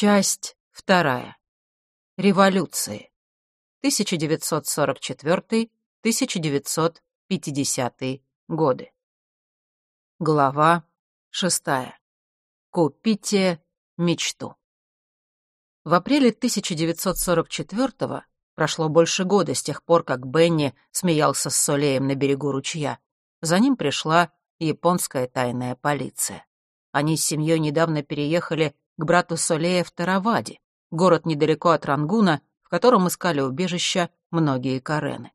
Часть вторая. Революции. 1944-1950 годы. Глава шестая. Купите мечту. В апреле 1944-го прошло больше года с тех пор, как Бенни смеялся с Солеем на берегу ручья. За ним пришла японская тайная полиция. Они с семьей недавно переехали к брату Солея в Тараваде, город недалеко от Рангуна, в котором искали убежища многие Карены.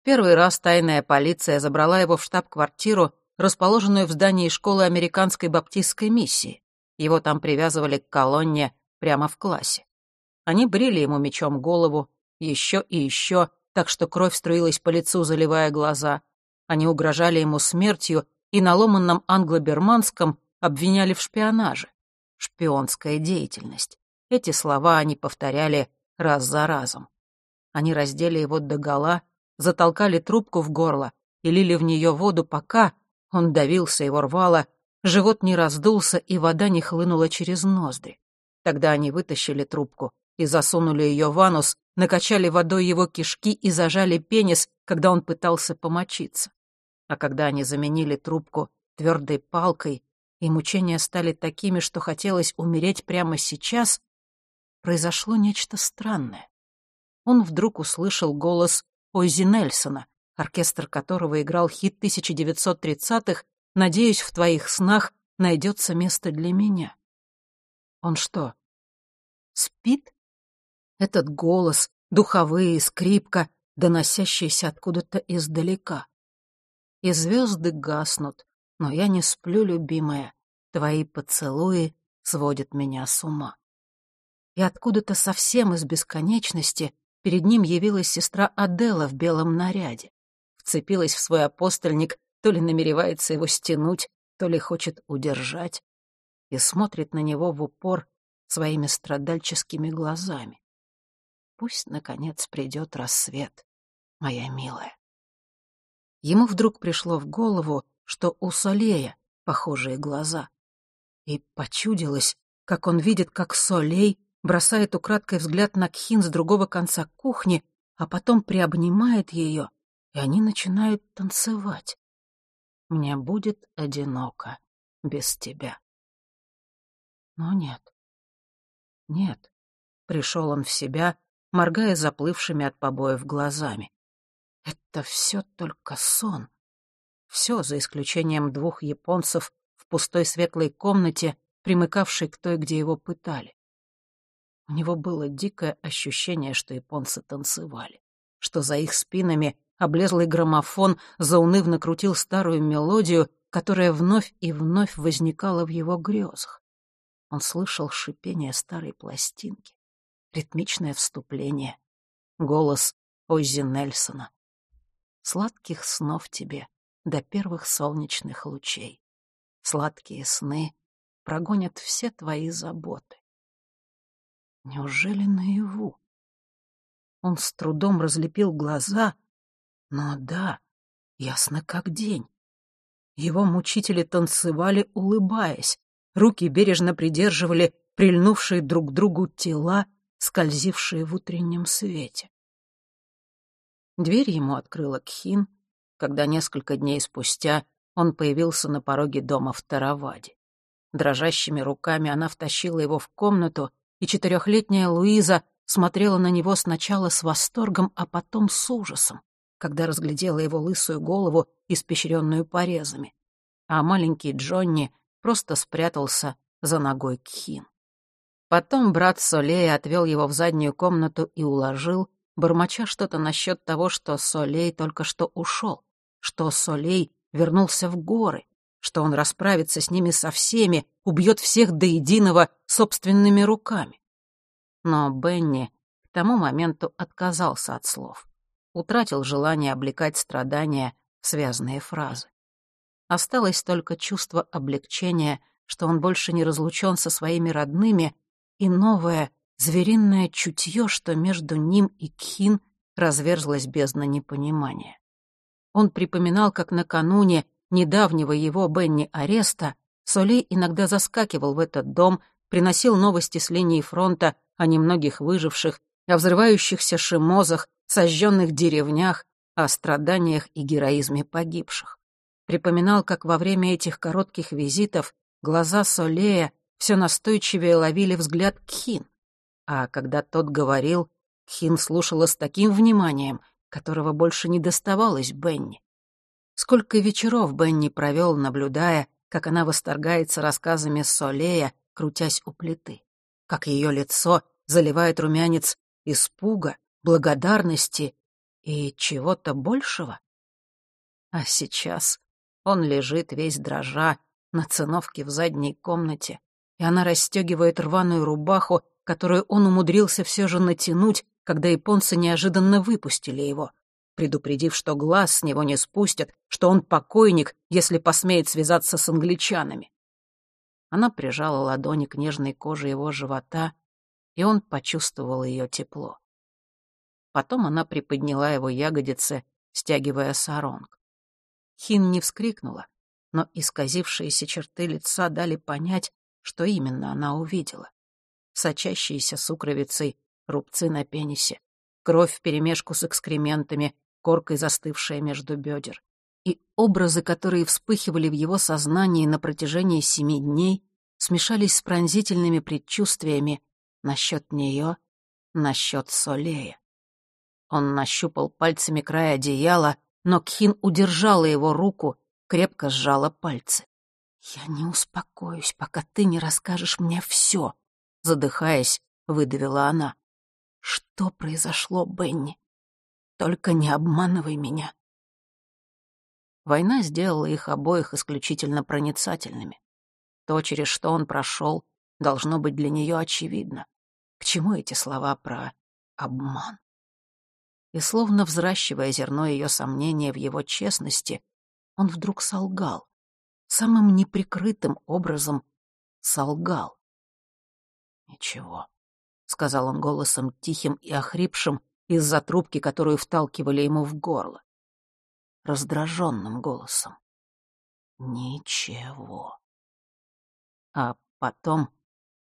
В первый раз тайная полиция забрала его в штаб-квартиру, расположенную в здании школы американской баптистской миссии. Его там привязывали к колонне прямо в классе. Они брили ему мечом голову, еще и еще, так что кровь струилась по лицу, заливая глаза. Они угрожали ему смертью и на ломанном англо-берманском обвиняли в шпионаже шпионская деятельность. Эти слова они повторяли раз за разом. Они раздели его догола, затолкали трубку в горло и лили в нее воду, пока он давился, его рвало, живот не раздулся и вода не хлынула через ноздри. Тогда они вытащили трубку и засунули ее в анус, накачали водой его кишки и зажали пенис, когда он пытался помочиться. А когда они заменили трубку твердой палкой, и мучения стали такими, что хотелось умереть прямо сейчас, произошло нечто странное. Он вдруг услышал голос Ойзи Нельсона, оркестр которого играл хит 1930-х «Надеюсь, в твоих снах найдется место для меня». Он что, спит? Этот голос, духовые, скрипка, доносящиеся откуда-то издалека. И звезды гаснут, но я не сплю, любимая. Твои поцелуи сводят меня с ума. И откуда-то совсем из бесконечности перед ним явилась сестра Адела в белом наряде. Вцепилась в свой апостольник, то ли намеревается его стянуть, то ли хочет удержать, и смотрит на него в упор своими страдальческими глазами. Пусть, наконец, придет рассвет, моя милая. Ему вдруг пришло в голову, что у Солея похожие глаза. И почудилось, как он видит, как Солей бросает украдкой взгляд на Кхин с другого конца кухни, а потом приобнимает ее, и они начинают танцевать. Мне будет одиноко без тебя. Но нет. Нет. Пришел он в себя, моргая заплывшими от побоев глазами. Это все только сон. Все, за исключением двух японцев пустой светлой комнате, примыкавшей к той, где его пытали. У него было дикое ощущение, что японцы танцевали, что за их спинами облезлый граммофон заунывно крутил старую мелодию, которая вновь и вновь возникала в его грезах. Он слышал шипение старой пластинки, ритмичное вступление, голос Оззи Нельсона. «Сладких снов тебе, до первых солнечных лучей. Сладкие сны прогонят все твои заботы. Неужели наяву? Он с трудом разлепил глаза, но да, ясно как день. Его мучители танцевали, улыбаясь, руки бережно придерживали прильнувшие друг к другу тела, скользившие в утреннем свете. Дверь ему открыла Кхин, когда несколько дней спустя он появился на пороге дома в Тараваде. Дрожащими руками она втащила его в комнату, и четырехлетняя Луиза смотрела на него сначала с восторгом, а потом с ужасом, когда разглядела его лысую голову, испещренную порезами. А маленький Джонни просто спрятался за ногой Кхин. Потом брат Солея отвел его в заднюю комнату и уложил, бормоча что-то насчет того, что Солей только что ушел, что Солей вернулся в горы, что он расправится с ними со всеми, убьет всех до единого собственными руками. Но Бенни к тому моменту отказался от слов, утратил желание облекать страдания в связанные фразы. Осталось только чувство облегчения, что он больше не разлучен со своими родными, и новое — звериное чутье, что между ним и Кхин разверзлась бездна непонимания. Он припоминал, как накануне недавнего его Бенни ареста Солей иногда заскакивал в этот дом, приносил новости с линии фронта о немногих выживших, о взрывающихся шимозах, сожженных деревнях, о страданиях и героизме погибших. Припоминал, как во время этих коротких визитов глаза Солея все настойчивее ловили взгляд Кхин, а когда тот говорил, Кхин слушала с таким вниманием, которого больше не доставалось Бенни. Сколько вечеров Бенни провел, наблюдая, как она восторгается рассказами Солея, крутясь у плиты, как ее лицо заливает румянец испуга, благодарности и чего-то большего. А сейчас он лежит весь дрожа на циновке в задней комнате, и она расстегивает рваную рубаху, которую он умудрился все же натянуть, когда японцы неожиданно выпустили его, предупредив, что глаз с него не спустят, что он покойник, если посмеет связаться с англичанами. Она прижала ладони к нежной коже его живота, и он почувствовал ее тепло. Потом она приподняла его ягодицы, стягивая саронг. Хин не вскрикнула, но исказившиеся черты лица дали понять, что именно она увидела. Сочащиеся сукровицей рубцы на пенисе, кровь вперемешку с экскрементами, коркой застывшая между бедер. И образы, которые вспыхивали в его сознании на протяжении семи дней, смешались с пронзительными предчувствиями насчет нее, насчет Солея. Он нащупал пальцами край одеяла, но Кхин удержала его руку, крепко сжала пальцы. «Я не успокоюсь, пока ты не расскажешь мне все», — задыхаясь, выдавила она. «Что произошло, Бенни? Только не обманывай меня». Война сделала их обоих исключительно проницательными. То, через что он прошел, должно быть для нее очевидно. К чему эти слова про обман? И словно взращивая зерно ее сомнения в его честности, он вдруг солгал. Самым неприкрытым образом солгал. «Ничего», — сказал он голосом тихим и охрипшим из-за трубки, которую вталкивали ему в горло. Раздраженным голосом. «Ничего». А потом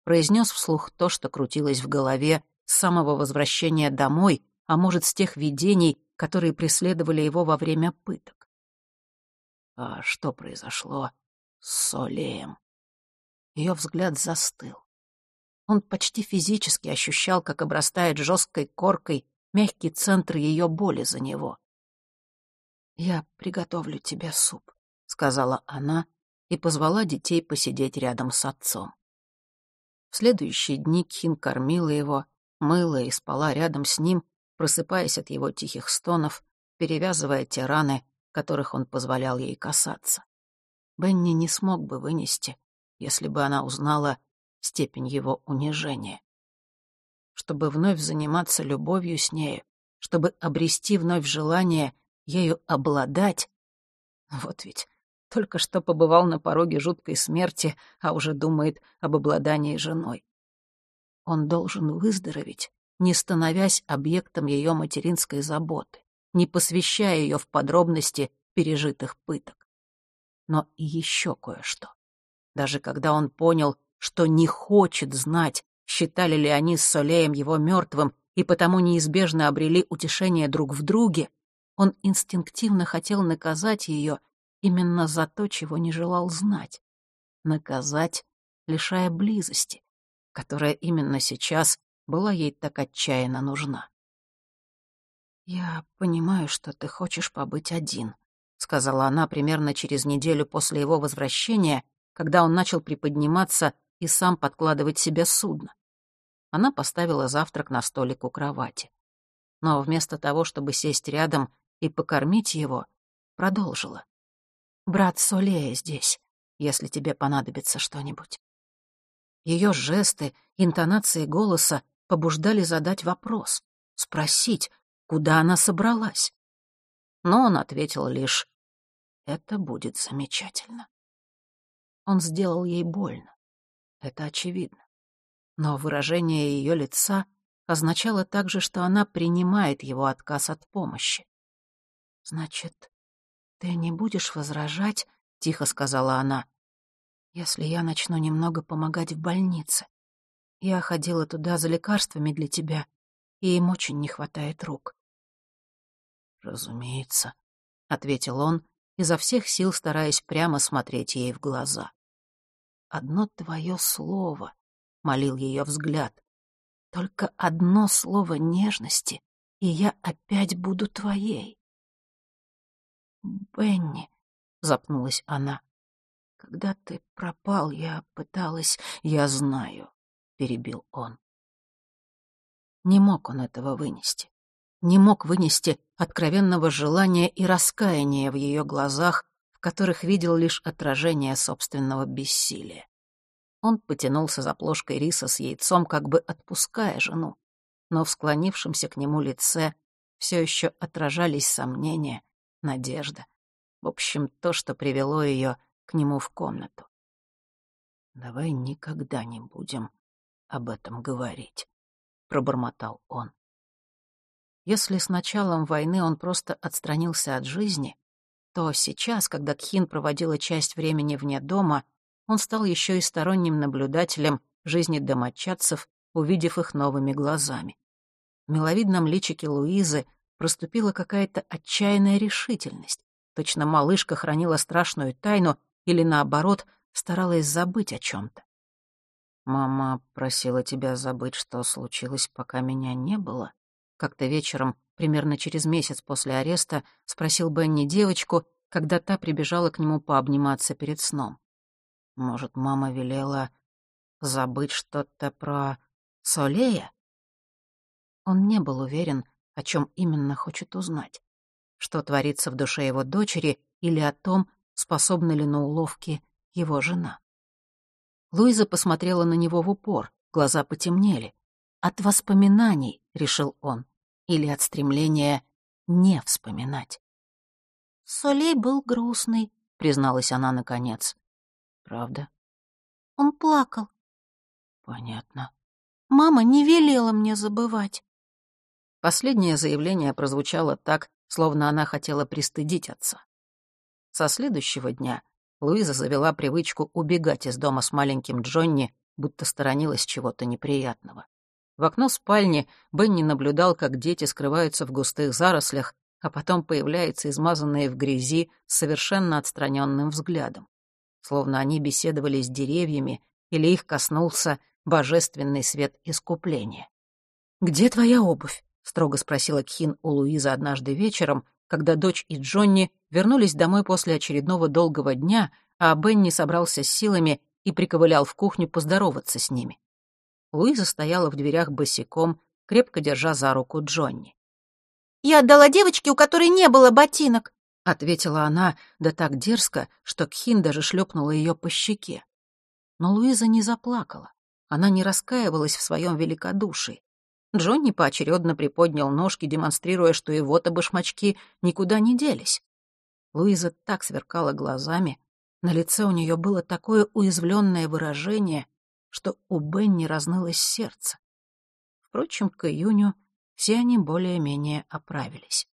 произнес вслух то, что крутилось в голове с самого возвращения домой, а может, с тех видений, которые преследовали его во время пыток. А что произошло с Солеем? Ее взгляд застыл. Он почти физически ощущал, как обрастает жесткой коркой мягкий центр ее боли за него. «Я приготовлю тебе суп», — сказала она и позвала детей посидеть рядом с отцом. В следующие дни Кхин кормила его, мыла и спала рядом с ним, просыпаясь от его тихих стонов, перевязывая те раны, которых он позволял ей касаться. Бенни не смог бы вынести, если бы она узнала степень его унижения. Чтобы вновь заниматься любовью с нею, чтобы обрести вновь желание ею обладать, вот ведь только что побывал на пороге жуткой смерти, а уже думает об обладании женой. Он должен выздороветь, не становясь объектом ее материнской заботы, не посвящая ее в подробности пережитых пыток. Но и еще кое-что. Даже когда он понял, что не хочет знать, считали ли они с Солеем его мертвым и потому неизбежно обрели утешение друг в друге, он инстинктивно хотел наказать ее именно за то, чего не желал знать. Наказать, лишая близости, которая именно сейчас была ей так отчаянно нужна. «Я понимаю, что ты хочешь побыть один», — сказала она примерно через неделю после его возвращения, когда он начал приподниматься и сам подкладывать себе судно. Она поставила завтрак на столик у кровати. Но вместо того, чтобы сесть рядом и покормить его, продолжила. Брат Солея здесь, если тебе понадобится что-нибудь. Ее жесты, интонации голоса побуждали задать вопрос, спросить, куда она собралась. Но он ответил лишь «Это будет замечательно». Он сделал ей больно. Это очевидно. Но выражение ее лица означало также, что она принимает его отказ от помощи. «Значит, «Ты не будешь возражать?» — тихо сказала она. «Если я начну немного помогать в больнице. Я ходила туда за лекарствами для тебя, и им очень не хватает рук. «Разумеется», — ответил он, изо всех сил стараясь прямо смотреть ей в глаза. «Одно твое слово», — молил ее взгляд, — «только одно слово нежности, и я опять буду твоей». «Бенни», — запнулась она, — «когда ты пропал, я пыталась...» «Я знаю», — перебил он. Не мог он этого вынести. Не мог вынести откровенного желания и раскаяния в ее глазах, которых видел лишь отражение собственного бессилия. Он потянулся за плошкой риса с яйцом, как бы отпуская жену, но в склонившемся к нему лице все еще отражались сомнения, надежда. В общем, то, что привело ее к нему в комнату. «Давай никогда не будем об этом говорить», — пробормотал он. Если с началом войны он просто отстранился от жизни, то сейчас, когда Кхин проводила часть времени вне дома, он стал еще и сторонним наблюдателем жизни домочадцев, увидев их новыми глазами. В миловидном личике Луизы проступила какая-то отчаянная решительность. Точно малышка хранила страшную тайну или, наоборот, старалась забыть о чем-то. «Мама просила тебя забыть, что случилось, пока меня не было?» Как-то вечером, примерно через месяц после ареста, спросил Бенни девочку, когда та прибежала к нему пообниматься перед сном. Может, мама велела забыть что-то про Солея? Он не был уверен, о чем именно хочет узнать. Что творится в душе его дочери или о том, способна ли на уловки его жена. Луиза посмотрела на него в упор, глаза потемнели. «От воспоминаний», — решил он или от стремления не вспоминать. «Солей был грустный», — призналась она наконец. «Правда?» «Он плакал». «Понятно». «Мама не велела мне забывать». Последнее заявление прозвучало так, словно она хотела пристыдить отца. Со следующего дня Луиза завела привычку убегать из дома с маленьким Джонни, будто сторонилась чего-то неприятного. В окно спальни Бенни наблюдал, как дети скрываются в густых зарослях, а потом появляются измазанные в грязи с совершенно отстраненным взглядом. Словно они беседовали с деревьями или их коснулся божественный свет искупления. «Где твоя обувь?» — строго спросила Кхин у Луизы однажды вечером, когда дочь и Джонни вернулись домой после очередного долгого дня, а Бенни собрался с силами и приковылял в кухню поздороваться с ними. Луиза стояла в дверях босиком, крепко держа за руку Джонни. «Я отдала девочке, у которой не было ботинок», — ответила она, да так дерзко, что Кхин даже шлепнула ее по щеке. Но Луиза не заплакала. Она не раскаивалась в своем великодушии. Джонни поочередно приподнял ножки, демонстрируя, что его-то башмачки никуда не делись. Луиза так сверкала глазами, на лице у нее было такое уязвленное выражение, что у Бенни разнылось сердце. Впрочем, к июню все они более-менее оправились.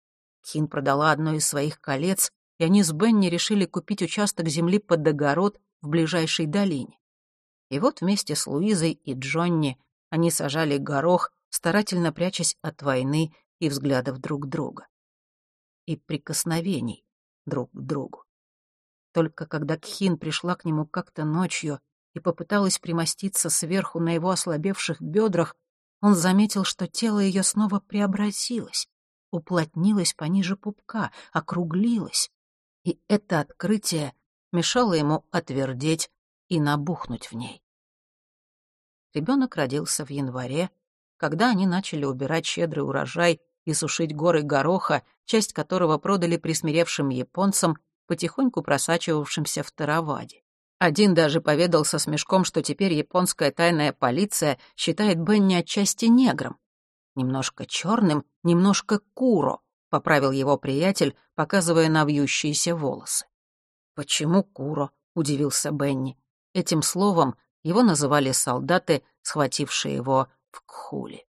Хин продала одно из своих колец, и они с Бенни решили купить участок земли под огород в ближайшей долине. И вот вместе с Луизой и Джонни они сажали горох, старательно прячась от войны и взглядов друг друга. И прикосновений друг к другу. Только когда Кхин пришла к нему как-то ночью и попыталась примоститься сверху на его ослабевших бедрах, он заметил, что тело ее снова преобразилось, уплотнилось пониже пупка, округлилось. И это открытие мешало ему отвердеть и набухнуть в ней. Ребенок родился в январе, когда они начали убирать щедрый урожай и сушить горы гороха, часть которого продали присмиревшим японцам, потихоньку просачивавшимся в Тараваде. Один даже поведал со смешком, что теперь японская тайная полиция считает Бенни отчасти негром. Немножко черным, немножко куро, поправил его приятель, показывая на вьющиеся волосы. «Почему куро?» — удивился Бенни. Этим словом его называли солдаты, схватившие его в Кхуле.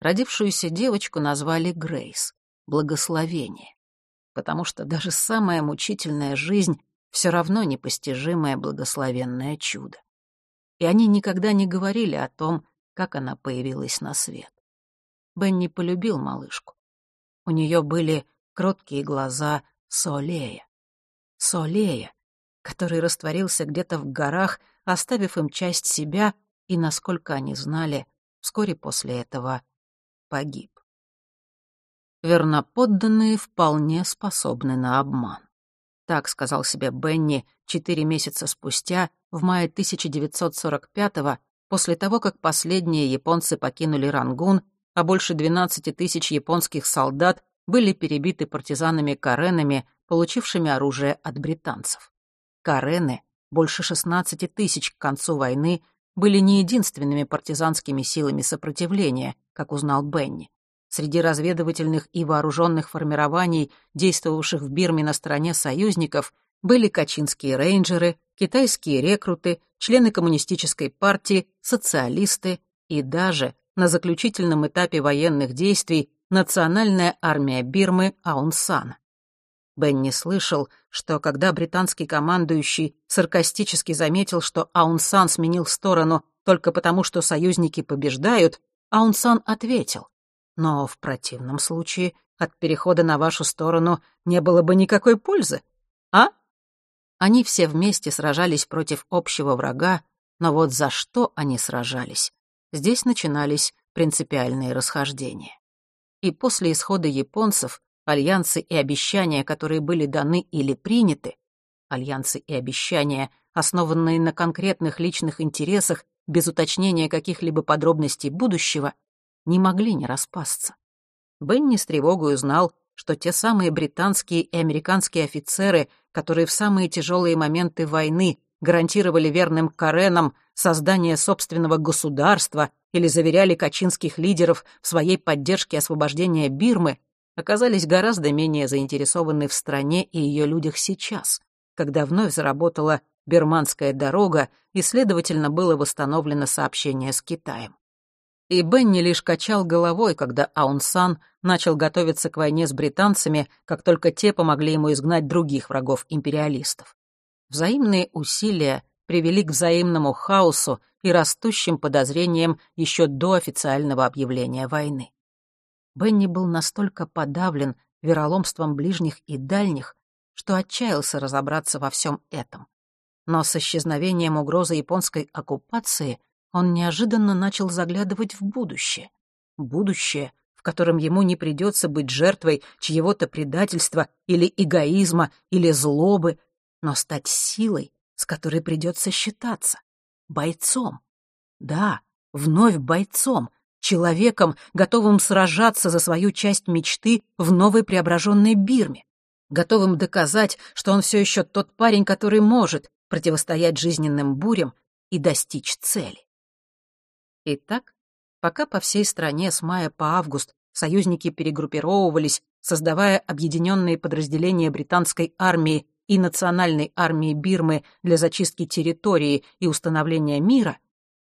Родившуюся девочку назвали Грейс, благословение, потому что даже самая мучительная жизнь все равно непостижимое благословенное чудо. и они никогда не говорили о том, как она появилась на свет. Бенни полюбил малышку. У нее были кроткие глаза Солея. Солея, который растворился где-то в горах, оставив им часть себя и, насколько они знали, вскоре после этого погиб. Верноподданные вполне способны на обман. Так сказал себе Бенни четыре месяца спустя, в мае 1945-го, после того, как последние японцы покинули Рангун, а больше 12 тысяч японских солдат были перебиты партизанами-каренами, получившими оружие от британцев. Карены, больше 16 тысяч к концу войны, были не единственными партизанскими силами сопротивления, как узнал Бенни. Среди разведывательных и вооруженных формирований, действовавших в Бирме на стороне союзников, были качинские рейнджеры, китайские рекруты, члены коммунистической партии, социалисты и даже, на заключительном этапе военных действий, Национальная армия Бирмы Аунсан. Бенни слышал, что когда британский командующий саркастически заметил, что Аунсан сменил сторону только потому, что союзники побеждают, Аунсан ответил, но в противном случае от перехода на вашу сторону не было бы никакой пользы, а? Они все вместе сражались против общего врага, но вот за что они сражались? Здесь начинались принципиальные расхождения. И после исхода японцев альянсы и обещания, которые были даны или приняты, альянсы и обещания, основанные на конкретных личных интересах без уточнения каких-либо подробностей будущего, не могли не распасться. Бенни с тревогой узнал, что те самые британские и американские офицеры, которые в самые тяжелые моменты войны гарантировали верным Каренам создание собственного государства или заверяли качинских лидеров в своей поддержке освобождения Бирмы, оказались гораздо менее заинтересованы в стране и ее людях сейчас, когда вновь заработала Бирманская дорога и, следовательно, было восстановлено сообщение с Китаем и Бенни лишь качал головой, когда Аунсан начал готовиться к войне с британцами, как только те помогли ему изгнать других врагов империалистов. Взаимные усилия привели к взаимному хаосу и растущим подозрениям еще до официального объявления войны. Бенни был настолько подавлен вероломством ближних и дальних, что отчаялся разобраться во всем этом. Но с исчезновением угрозы японской оккупации — он неожиданно начал заглядывать в будущее. Будущее, в котором ему не придется быть жертвой чьего-то предательства или эгоизма или злобы, но стать силой, с которой придется считаться. Бойцом. Да, вновь бойцом, человеком, готовым сражаться за свою часть мечты в новой преображенной Бирме, готовым доказать, что он все еще тот парень, который может противостоять жизненным бурям и достичь цели. Итак, пока по всей стране с мая по август союзники перегруппировывались, создавая объединенные подразделения британской армии и национальной армии Бирмы для зачистки территории и установления мира,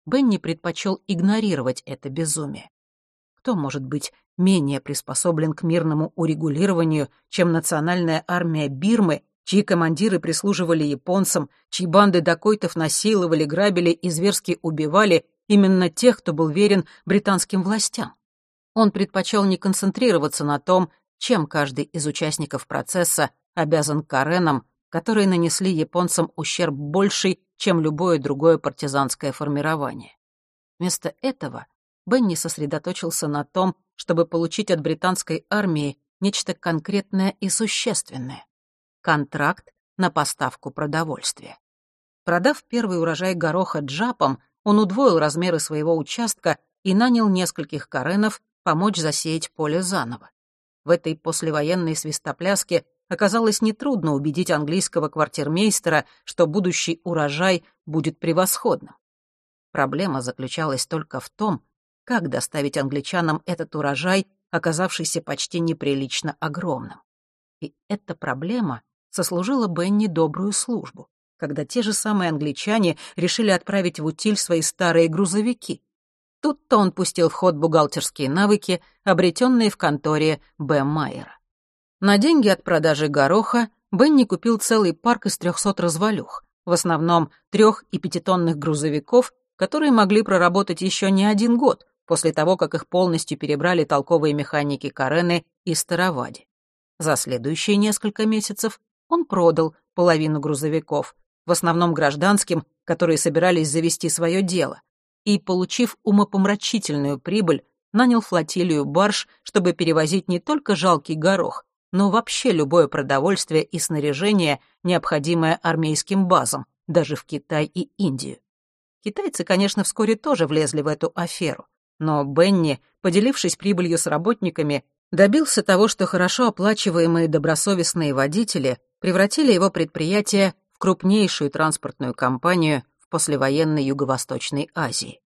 Бенни предпочел игнорировать это безумие. Кто может быть менее приспособлен к мирному урегулированию, чем национальная армия Бирмы, чьи командиры прислуживали японцам, чьи банды дакойтов насиловали, грабили и зверски убивали именно тех, кто был верен британским властям. Он предпочел не концентрироваться на том, чем каждый из участников процесса обязан Каренам, которые нанесли японцам ущерб больший, чем любое другое партизанское формирование. Вместо этого Бенни сосредоточился на том, чтобы получить от британской армии нечто конкретное и существенное — контракт на поставку продовольствия. Продав первый урожай гороха джапам, он удвоил размеры своего участка и нанял нескольких каренов помочь засеять поле заново. В этой послевоенной свистопляске оказалось нетрудно убедить английского квартирмейстера, что будущий урожай будет превосходным. Проблема заключалась только в том, как доставить англичанам этот урожай, оказавшийся почти неприлично огромным. И эта проблема сослужила Бенни добрую службу когда те же самые англичане решили отправить в утиль свои старые грузовики. Тут-то он пустил в ход бухгалтерские навыки, обретенные в конторе Б. Майера. На деньги от продажи гороха Бенни купил целый парк из трехсот развалюх, в основном трех- и пятитонных грузовиков, которые могли проработать еще не один год после того, как их полностью перебрали толковые механики Карены и Старовади. За следующие несколько месяцев он продал половину грузовиков, в основном гражданским, которые собирались завести свое дело, и, получив умопомрачительную прибыль, нанял флотилию барж, чтобы перевозить не только жалкий горох, но вообще любое продовольствие и снаряжение, необходимое армейским базам, даже в Китай и Индию. Китайцы, конечно, вскоре тоже влезли в эту аферу, но Бенни, поделившись прибылью с работниками, добился того, что хорошо оплачиваемые добросовестные водители превратили его предприятие в крупнейшую транспортную компанию в послевоенной Юго-Восточной Азии.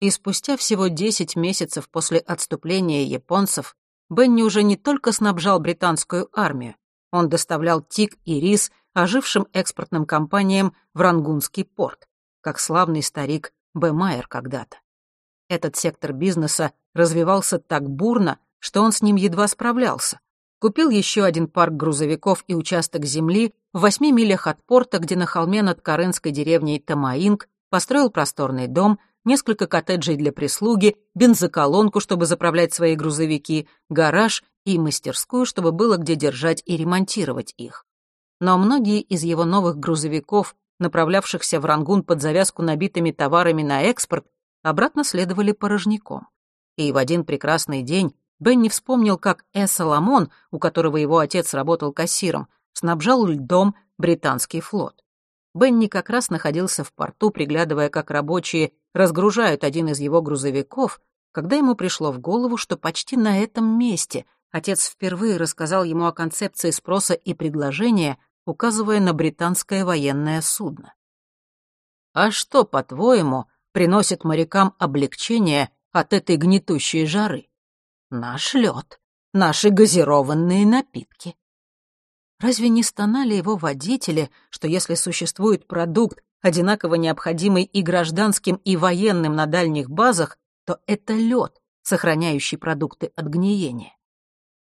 И спустя всего 10 месяцев после отступления японцев Бенни уже не только снабжал британскую армию, он доставлял тик и рис ожившим экспортным компаниям в Рангунский порт, как славный старик Б. Майер когда-то. Этот сектор бизнеса развивался так бурно, что он с ним едва справлялся. Купил еще один парк грузовиков и участок земли в восьми милях от порта, где на холме над каренской деревней Тамаинг построил просторный дом несколько коттеджей для прислуги, бензоколонку, чтобы заправлять свои грузовики, гараж и мастерскую, чтобы было где держать и ремонтировать их. Но многие из его новых грузовиков, направлявшихся в Рангун под завязку набитыми товарами на экспорт, обратно следовали порожняком. И в один прекрасный день Бенни вспомнил, как Э. Соломон, у которого его отец работал кассиром, снабжал льдом британский флот. Бенни как раз находился в порту, приглядывая, как рабочие разгружают один из его грузовиков, когда ему пришло в голову, что почти на этом месте отец впервые рассказал ему о концепции спроса и предложения, указывая на британское военное судно. «А что, по-твоему, приносит морякам облегчение от этой гнетущей жары?» «Наш лед, наши газированные напитки». Разве не стонали его водители, что если существует продукт, одинаково необходимый и гражданским, и военным на дальних базах, то это лед, сохраняющий продукты от гниения.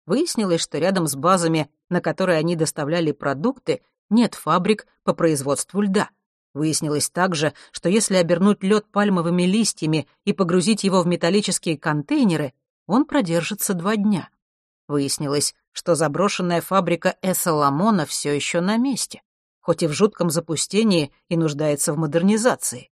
Выяснилось, что рядом с базами, на которые они доставляли продукты, нет фабрик по производству льда. Выяснилось также, что если обернуть лед пальмовыми листьями и погрузить его в металлические контейнеры, он продержится два дня. Выяснилось, что заброшенная фабрика Эсаламона все еще на месте хоть и в жутком запустении и нуждается в модернизации.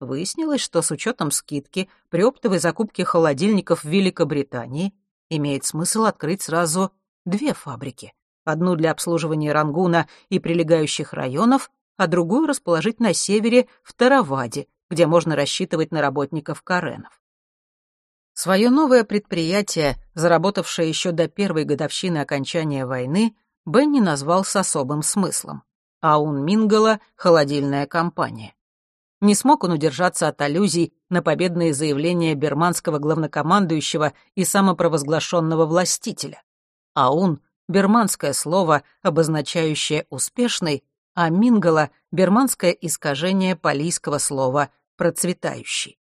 Выяснилось, что с учетом скидки при оптовой закупке холодильников в Великобритании имеет смысл открыть сразу две фабрики. Одну для обслуживания Рангуна и прилегающих районов, а другую расположить на севере в Тараваде, где можно рассчитывать на работников Каренов. Свое новое предприятие, заработавшее еще до первой годовщины окончания войны, Бенни назвал с особым смыслом Аун Мингала «Холодильная компания». Не смог он удержаться от аллюзий на победные заявления берманского главнокомандующего и самопровозглашенного властителя. Аун — берманское слово, обозначающее «успешный», а Мингала — берманское искажение палийского слова «процветающий».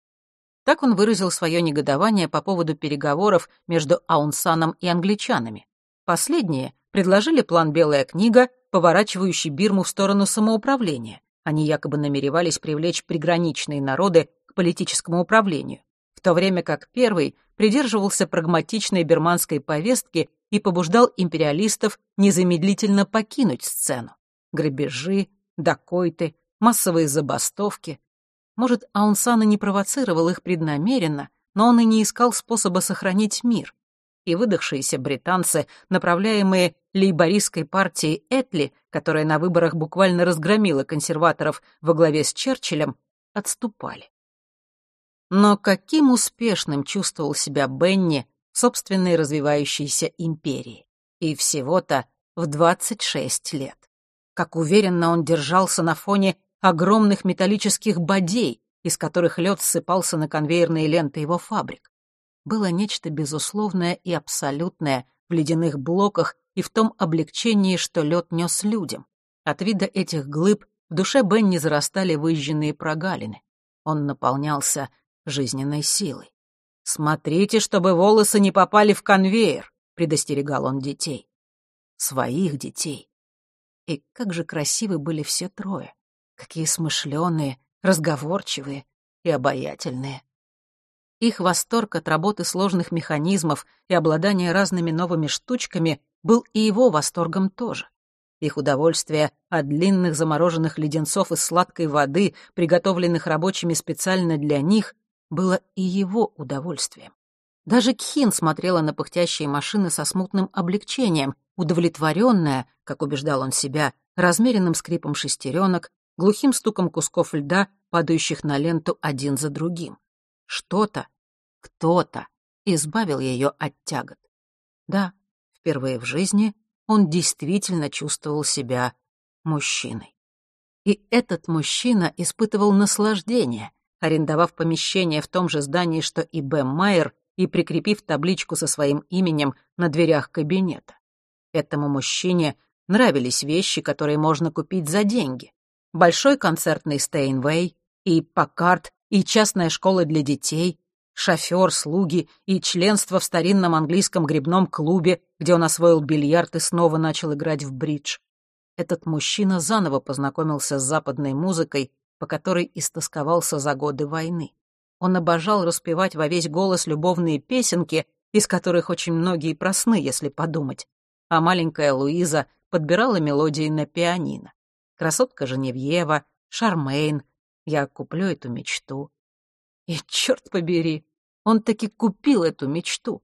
Так он выразил свое негодование по поводу переговоров между Аунсаном и англичанами. Последние предложили план «Белая книга», поворачивающий Бирму в сторону самоуправления. Они якобы намеревались привлечь приграничные народы к политическому управлению, в то время как первый придерживался прагматичной бирманской повестки и побуждал империалистов незамедлительно покинуть сцену. Грабежи, дакойты, массовые забастовки. Может, Аунсан и не провоцировал их преднамеренно, но он и не искал способа сохранить мир и выдохшиеся британцы, направляемые лейбористской партией Этли, которая на выборах буквально разгромила консерваторов во главе с Черчиллем, отступали. Но каким успешным чувствовал себя Бенни в собственной развивающейся империи. И всего-то в 26 лет. Как уверенно он держался на фоне огромных металлических бодей, из которых лед ссыпался на конвейерные ленты его фабрик было нечто безусловное и абсолютное в ледяных блоках и в том облегчении, что лед нес людям. От вида этих глыб в душе Бенни зарастали выжженные прогалины. Он наполнялся жизненной силой. «Смотрите, чтобы волосы не попали в конвейер», — предостерегал он детей. Своих детей. И как же красивы были все трое. Какие смышленые, разговорчивые, и обаятельные. Их восторг от работы сложных механизмов и обладания разными новыми штучками был и его восторгом тоже. Их удовольствие от длинных замороженных леденцов из сладкой воды, приготовленных рабочими специально для них, было и его удовольствием. Даже Кхин смотрела на пыхтящие машины со смутным облегчением, удовлетворенная, как убеждал он себя, размеренным скрипом шестеренок, глухим стуком кусков льда, падающих на ленту один за другим. Что-то, кто-то избавил ее от тягот. Да, впервые в жизни он действительно чувствовал себя мужчиной. И этот мужчина испытывал наслаждение, арендовав помещение в том же здании, что и Бэм Майер, и прикрепив табличку со своим именем на дверях кабинета. Этому мужчине нравились вещи, которые можно купить за деньги. Большой концертный Стейнвей, и Паккарт, и частная школа для детей, шофер, слуги и членство в старинном английском грибном клубе, где он освоил бильярд и снова начал играть в бридж. Этот мужчина заново познакомился с западной музыкой, по которой истосковался за годы войны. Он обожал распевать во весь голос любовные песенки, из которых очень многие просны, если подумать. А маленькая Луиза подбирала мелодии на пианино. Красотка Женевьева, Шармейн. Я куплю эту мечту. И, черт побери, он таки купил эту мечту.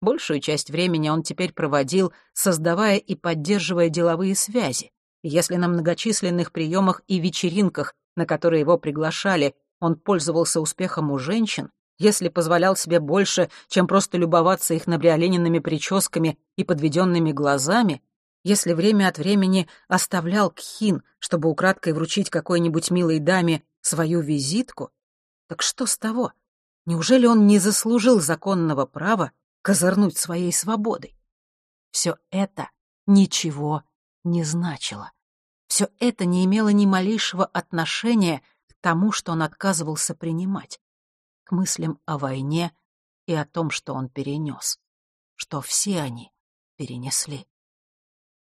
Большую часть времени он теперь проводил, создавая и поддерживая деловые связи. Если на многочисленных приемах и вечеринках, на которые его приглашали, он пользовался успехом у женщин, если позволял себе больше, чем просто любоваться их набриолененными прическами и подведенными глазами, если время от времени оставлял Кхин, чтобы украдкой вручить какой-нибудь милой даме свою визитку, так что с того? Неужели он не заслужил законного права козырнуть своей свободой? Все это ничего не значило. Все это не имело ни малейшего отношения к тому, что он отказывался принимать, к мыслям о войне и о том, что он перенес, что все они перенесли.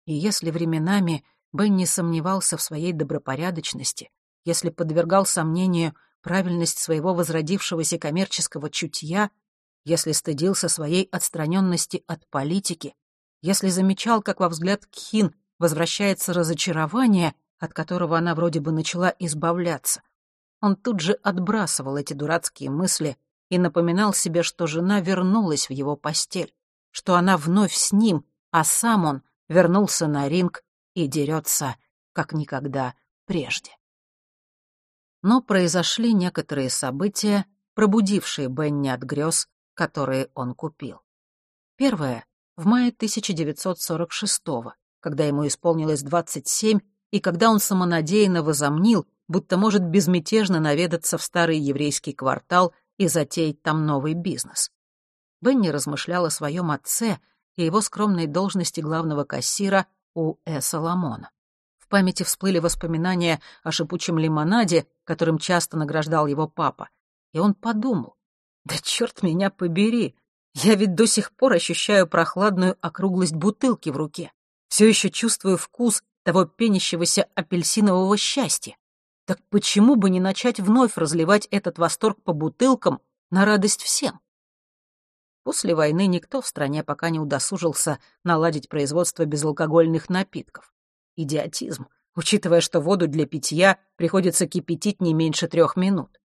И если временами Бенни сомневался в своей добропорядочности, если подвергал сомнению правильность своего возродившегося коммерческого чутья, если стыдился своей отстраненности от политики, если замечал, как во взгляд Кхин возвращается разочарование, от которого она вроде бы начала избавляться, он тут же отбрасывал эти дурацкие мысли и напоминал себе, что жена вернулась в его постель, что она вновь с ним, а сам он вернулся на ринг и дерется, как никогда прежде. Но произошли некоторые события, пробудившие Бенни от грез, которые он купил. Первое — в мае 1946-го, когда ему исполнилось 27, и когда он самонадеянно возомнил, будто может безмятежно наведаться в старый еврейский квартал и затеять там новый бизнес. Бенни размышлял о своем отце и его скромной должности главного кассира у Э. Соломона памяти всплыли воспоминания о шипучем лимонаде, которым часто награждал его папа. И он подумал, да черт меня побери, я ведь до сих пор ощущаю прохладную округлость бутылки в руке, все еще чувствую вкус того пенящегося апельсинового счастья. Так почему бы не начать вновь разливать этот восторг по бутылкам на радость всем? После войны никто в стране пока не удосужился наладить производство безалкогольных напитков. Идиотизм, учитывая, что воду для питья приходится кипятить не меньше трех минут.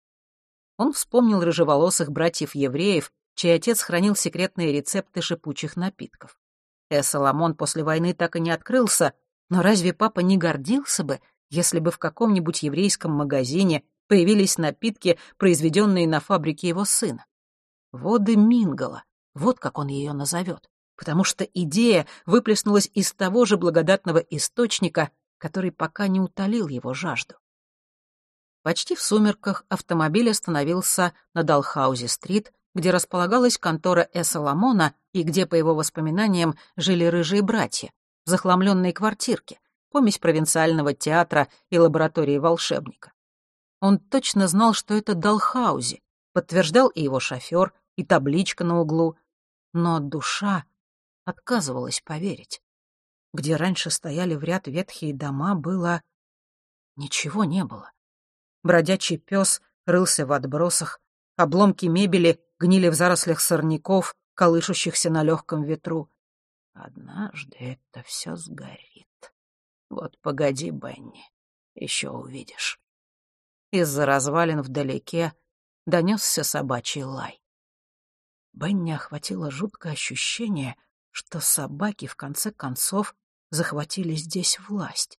Он вспомнил рыжеволосых братьев-евреев, чей отец хранил секретные рецепты шипучих напитков. Э. Соломон после войны так и не открылся, но разве папа не гордился бы, если бы в каком-нибудь еврейском магазине появились напитки, произведенные на фабрике его сына? Воды Мингала, вот как он ее назовет потому что идея выплеснулась из того же благодатного источника, который пока не утолил его жажду. Почти в сумерках автомобиль остановился на Далхаузе-стрит, где располагалась контора Э. Соломона и где, по его воспоминаниям, жили рыжие братья, в захламленной квартирке, помесь провинциального театра и лаборатории волшебника. Он точно знал, что это Далхаузе, подтверждал и его шофер, и табличка на углу, но душа отказывалась поверить. Где раньше стояли в ряд ветхие дома, было... Ничего не было. Бродячий пес рылся в отбросах, обломки мебели гнили в зарослях сорняков, колышущихся на легком ветру. Однажды это все сгорит. Вот погоди, Бенни, еще увидишь. Из-за развалин вдалеке донесся собачий лай. Бенни охватило жуткое ощущение, что собаки, в конце концов, захватили здесь власть.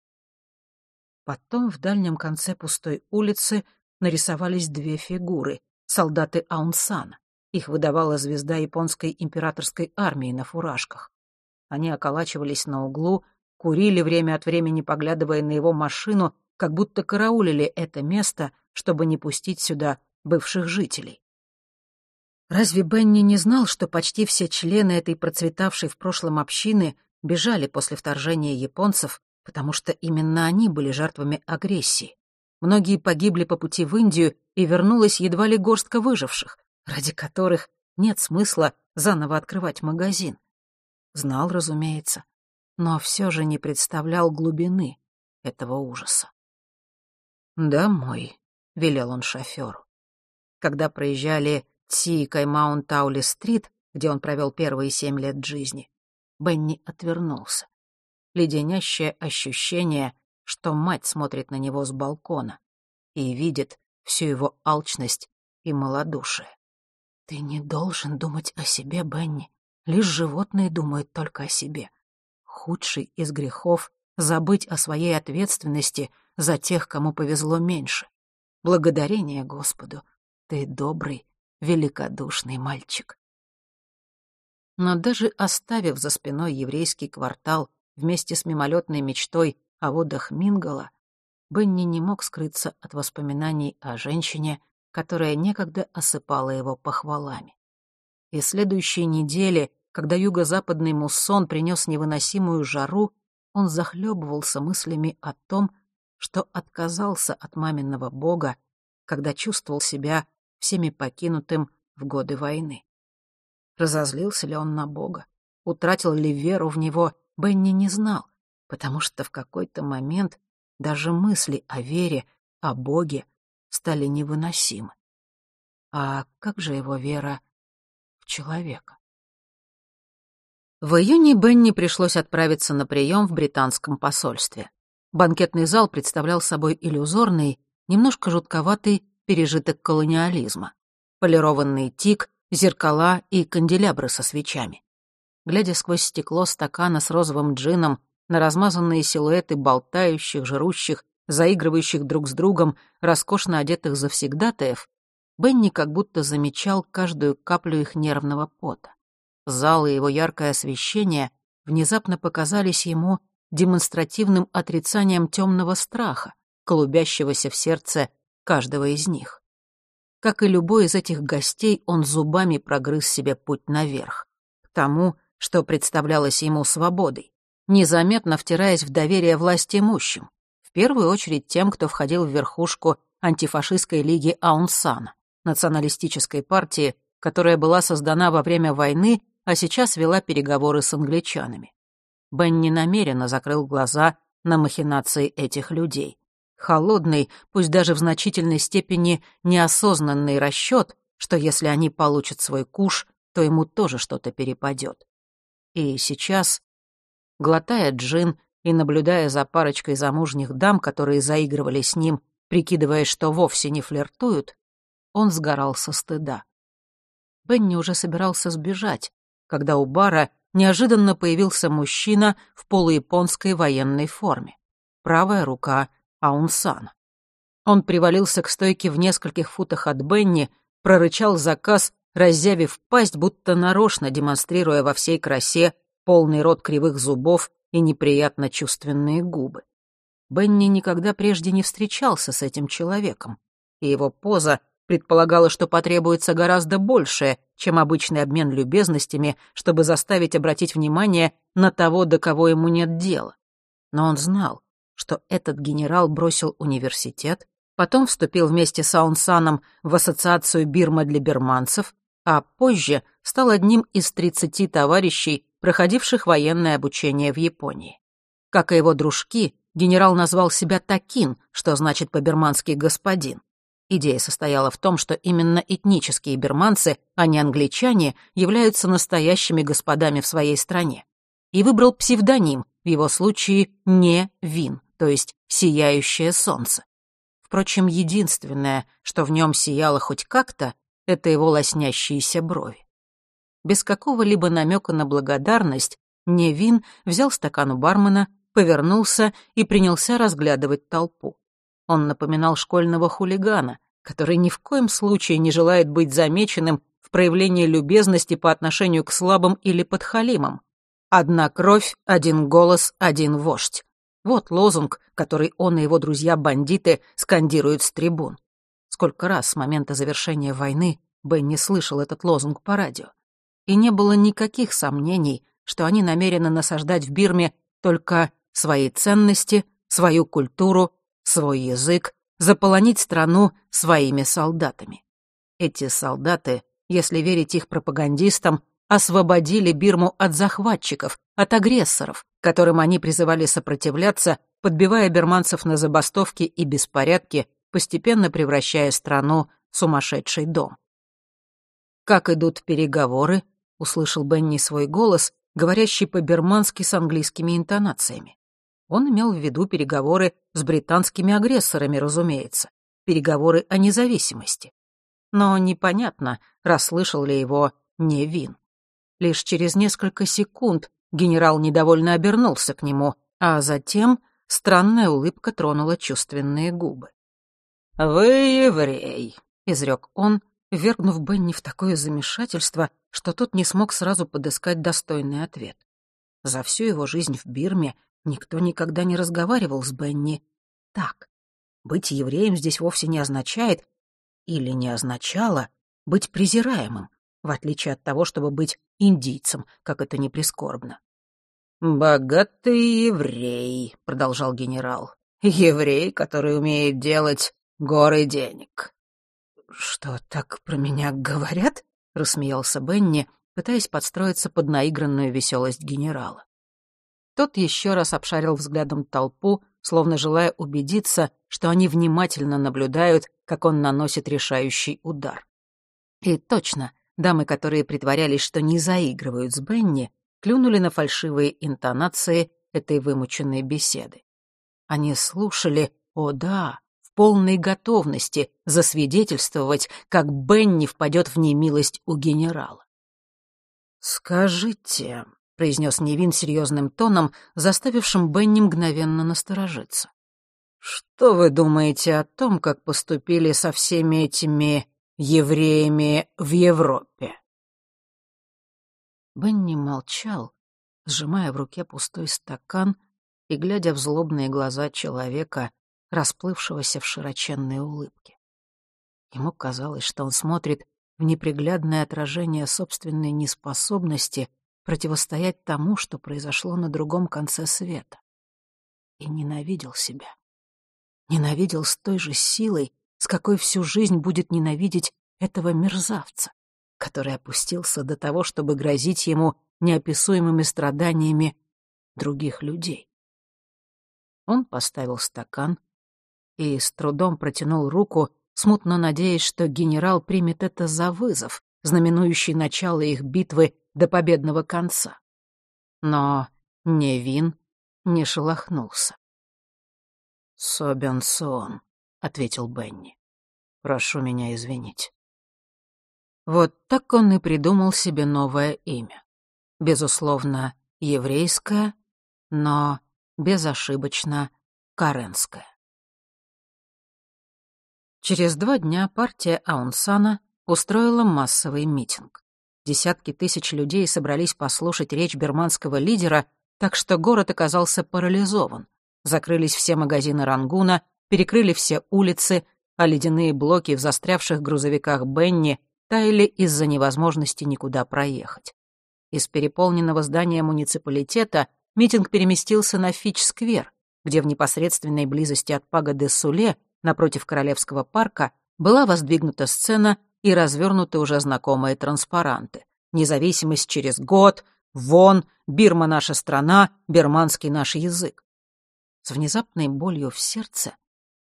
Потом в дальнем конце пустой улицы нарисовались две фигуры — солдаты Аунсана. Их выдавала звезда японской императорской армии на фуражках. Они околачивались на углу, курили время от времени, поглядывая на его машину, как будто караулили это место, чтобы не пустить сюда бывших жителей. Разве Бенни не знал, что почти все члены этой процветавшей в прошлом общины бежали после вторжения японцев, потому что именно они были жертвами агрессии? Многие погибли по пути в Индию, и вернулась едва ли горстка выживших, ради которых нет смысла заново открывать магазин. Знал, разумеется, но все же не представлял глубины этого ужаса. «Домой», — велел он шоферу. Когда проезжали Ти и Каймаун Таули-стрит, где он провел первые семь лет жизни, Бенни отвернулся. Леденящее ощущение, что мать смотрит на него с балкона и видит всю его алчность и малодушие. «Ты не должен думать о себе, Бенни. Лишь животные думают только о себе. Худший из грехов — забыть о своей ответственности за тех, кому повезло меньше. Благодарение Господу. Ты добрый, великодушный мальчик». Но даже оставив за спиной еврейский квартал вместе с мимолетной мечтой о водах Мингала, Бенни не мог скрыться от воспоминаний о женщине, которая некогда осыпала его похвалами. И следующие недели, когда юго-западный муссон принес невыносимую жару, он захлебывался мыслями о том, что отказался от маминого бога, когда чувствовал себя всеми покинутым в годы войны. Разозлился ли он на бога? Утратил ли веру в него? Бенни не знал, потому что в какой-то момент даже мысли о вере, о Боге стали невыносимы. А как же его вера в человека? В июне Бенни пришлось отправиться на прием в британском посольстве. Банкетный зал представлял собой иллюзорный, немножко жутковатый пережиток колониализма. Полированный тик, зеркала и канделябры со свечами. Глядя сквозь стекло стакана с розовым джином на размазанные силуэты болтающих, жрущих, заигрывающих друг с другом, роскошно одетых завсегдатаев, Бенни как будто замечал каждую каплю их нервного пота. Зал и его яркое освещение внезапно показались ему демонстративным отрицанием темного страха, клубящегося в сердце каждого из них. Как и любой из этих гостей, он зубами прогрыз себе путь наверх, к тому, что представлялось ему свободой, незаметно втираясь в доверие власти имущим, в первую очередь тем, кто входил в верхушку антифашистской лиги Аунсана, националистической партии, которая была создана во время войны, а сейчас вела переговоры с англичанами. Бенни намеренно закрыл глаза на махинации этих людей. Холодный, пусть даже в значительной степени неосознанный расчет, что если они получат свой куш, то ему тоже что-то перепадет. И сейчас глотая джин и наблюдая за парочкой замужних дам, которые заигрывали с ним, прикидывая, что вовсе не флиртуют, он сгорал со стыда. Бенни уже собирался сбежать, когда у бара неожиданно появился мужчина в полуяпонской военной форме. Правая рука Аунсана. Он привалился к стойке в нескольких футах от Бенни, прорычал заказ, разъявив пасть, будто нарочно демонстрируя во всей красе полный рот кривых зубов и неприятно чувственные губы. Бенни никогда прежде не встречался с этим человеком, и его поза предполагала, что потребуется гораздо большее, чем обычный обмен любезностями, чтобы заставить обратить внимание на того, до кого ему нет дела. Но он знал, что этот генерал бросил университет, потом вступил вместе с Аунсаном в ассоциацию Бирма для берманцев, а позже стал одним из тридцати товарищей, проходивших военное обучение в Японии. Как и его дружки, генерал назвал себя Такин, что значит по-бермански «господин». Идея состояла в том, что именно этнические берманцы, а не англичане, являются настоящими господами в своей стране. И выбрал псевдоним, в его случае не Вин, то есть «сияющее солнце». Впрочем, единственное, что в нем сияло хоть как-то, это его лоснящиеся брови. Без какого-либо намека на благодарность Невин взял стакан у бармена, повернулся и принялся разглядывать толпу. Он напоминал школьного хулигана, который ни в коем случае не желает быть замеченным в проявлении любезности по отношению к слабым или подхалимам. «Одна кровь, один голос, один вождь». Вот лозунг, который он и его друзья-бандиты скандируют с трибун. Сколько раз с момента завершения войны Бенни слышал этот лозунг по радио. И не было никаких сомнений, что они намерены насаждать в Бирме только свои ценности, свою культуру, свой язык, заполонить страну своими солдатами. Эти солдаты, если верить их пропагандистам, освободили Бирму от захватчиков, от агрессоров, которым они призывали сопротивляться, подбивая берманцев на забастовки и беспорядки, постепенно превращая страну в сумасшедший дом. «Как идут переговоры?» — услышал Бенни свой голос, говорящий по-бермански с английскими интонациями. Он имел в виду переговоры с британскими агрессорами, разумеется, переговоры о независимости. Но непонятно, расслышал ли его Невин. Лишь через несколько секунд генерал недовольно обернулся к нему, а затем странная улыбка тронула чувственные губы. «Вы еврей», — изрек он, вергнув Бенни в такое замешательство, что тот не смог сразу подыскать достойный ответ. За всю его жизнь в Бирме никто никогда не разговаривал с Бенни так. Быть евреем здесь вовсе не означает, или не означало, быть презираемым, в отличие от того, чтобы быть индийцем, как это не прискорбно. «Богатый еврей», — продолжал генерал. «Еврей, который умеет делать горы денег». «Что, так про меня говорят?» — рассмеялся Бенни, пытаясь подстроиться под наигранную веселость генерала. Тот еще раз обшарил взглядом толпу, словно желая убедиться, что они внимательно наблюдают, как он наносит решающий удар. И точно, дамы, которые притворялись, что не заигрывают с Бенни, клюнули на фальшивые интонации этой вымученной беседы. Они слушали, о да, в полной готовности засвидетельствовать, как Бенни впадет в немилость у генерала. «Скажите», — произнес Невин серьезным тоном, заставившим Бенни мгновенно насторожиться. «Что вы думаете о том, как поступили со всеми этими евреями в Европе?» Бенни молчал, сжимая в руке пустой стакан и глядя в злобные глаза человека, расплывшегося в широченной улыбке. Ему казалось, что он смотрит в неприглядное отражение собственной неспособности противостоять тому, что произошло на другом конце света. И ненавидел себя. Ненавидел с той же силой, с какой всю жизнь будет ненавидеть этого мерзавца который опустился до того, чтобы грозить ему неописуемыми страданиями других людей. Он поставил стакан и с трудом протянул руку, смутно надеясь, что генерал примет это за вызов, знаменующий начало их битвы до победного конца. Но Невин не шелохнулся. «Собенсон», — ответил Бенни. «Прошу меня извинить. Вот так он и придумал себе новое имя. Безусловно, еврейское, но безошибочно каренское. Через два дня партия Аунсана устроила массовый митинг. Десятки тысяч людей собрались послушать речь берманского лидера, так что город оказался парализован. Закрылись все магазины Рангуна, перекрыли все улицы, а ледяные блоки в застрявших грузовиках Бенни таяли из-за невозможности никуда проехать. Из переполненного здания муниципалитета митинг переместился на Фич-сквер, где в непосредственной близости от пагоды Суле, напротив Королевского парка, была воздвигнута сцена и развернуты уже знакомые транспаранты. Независимость через год, вон, Бирма наша страна, бирманский наш язык. С внезапной болью в сердце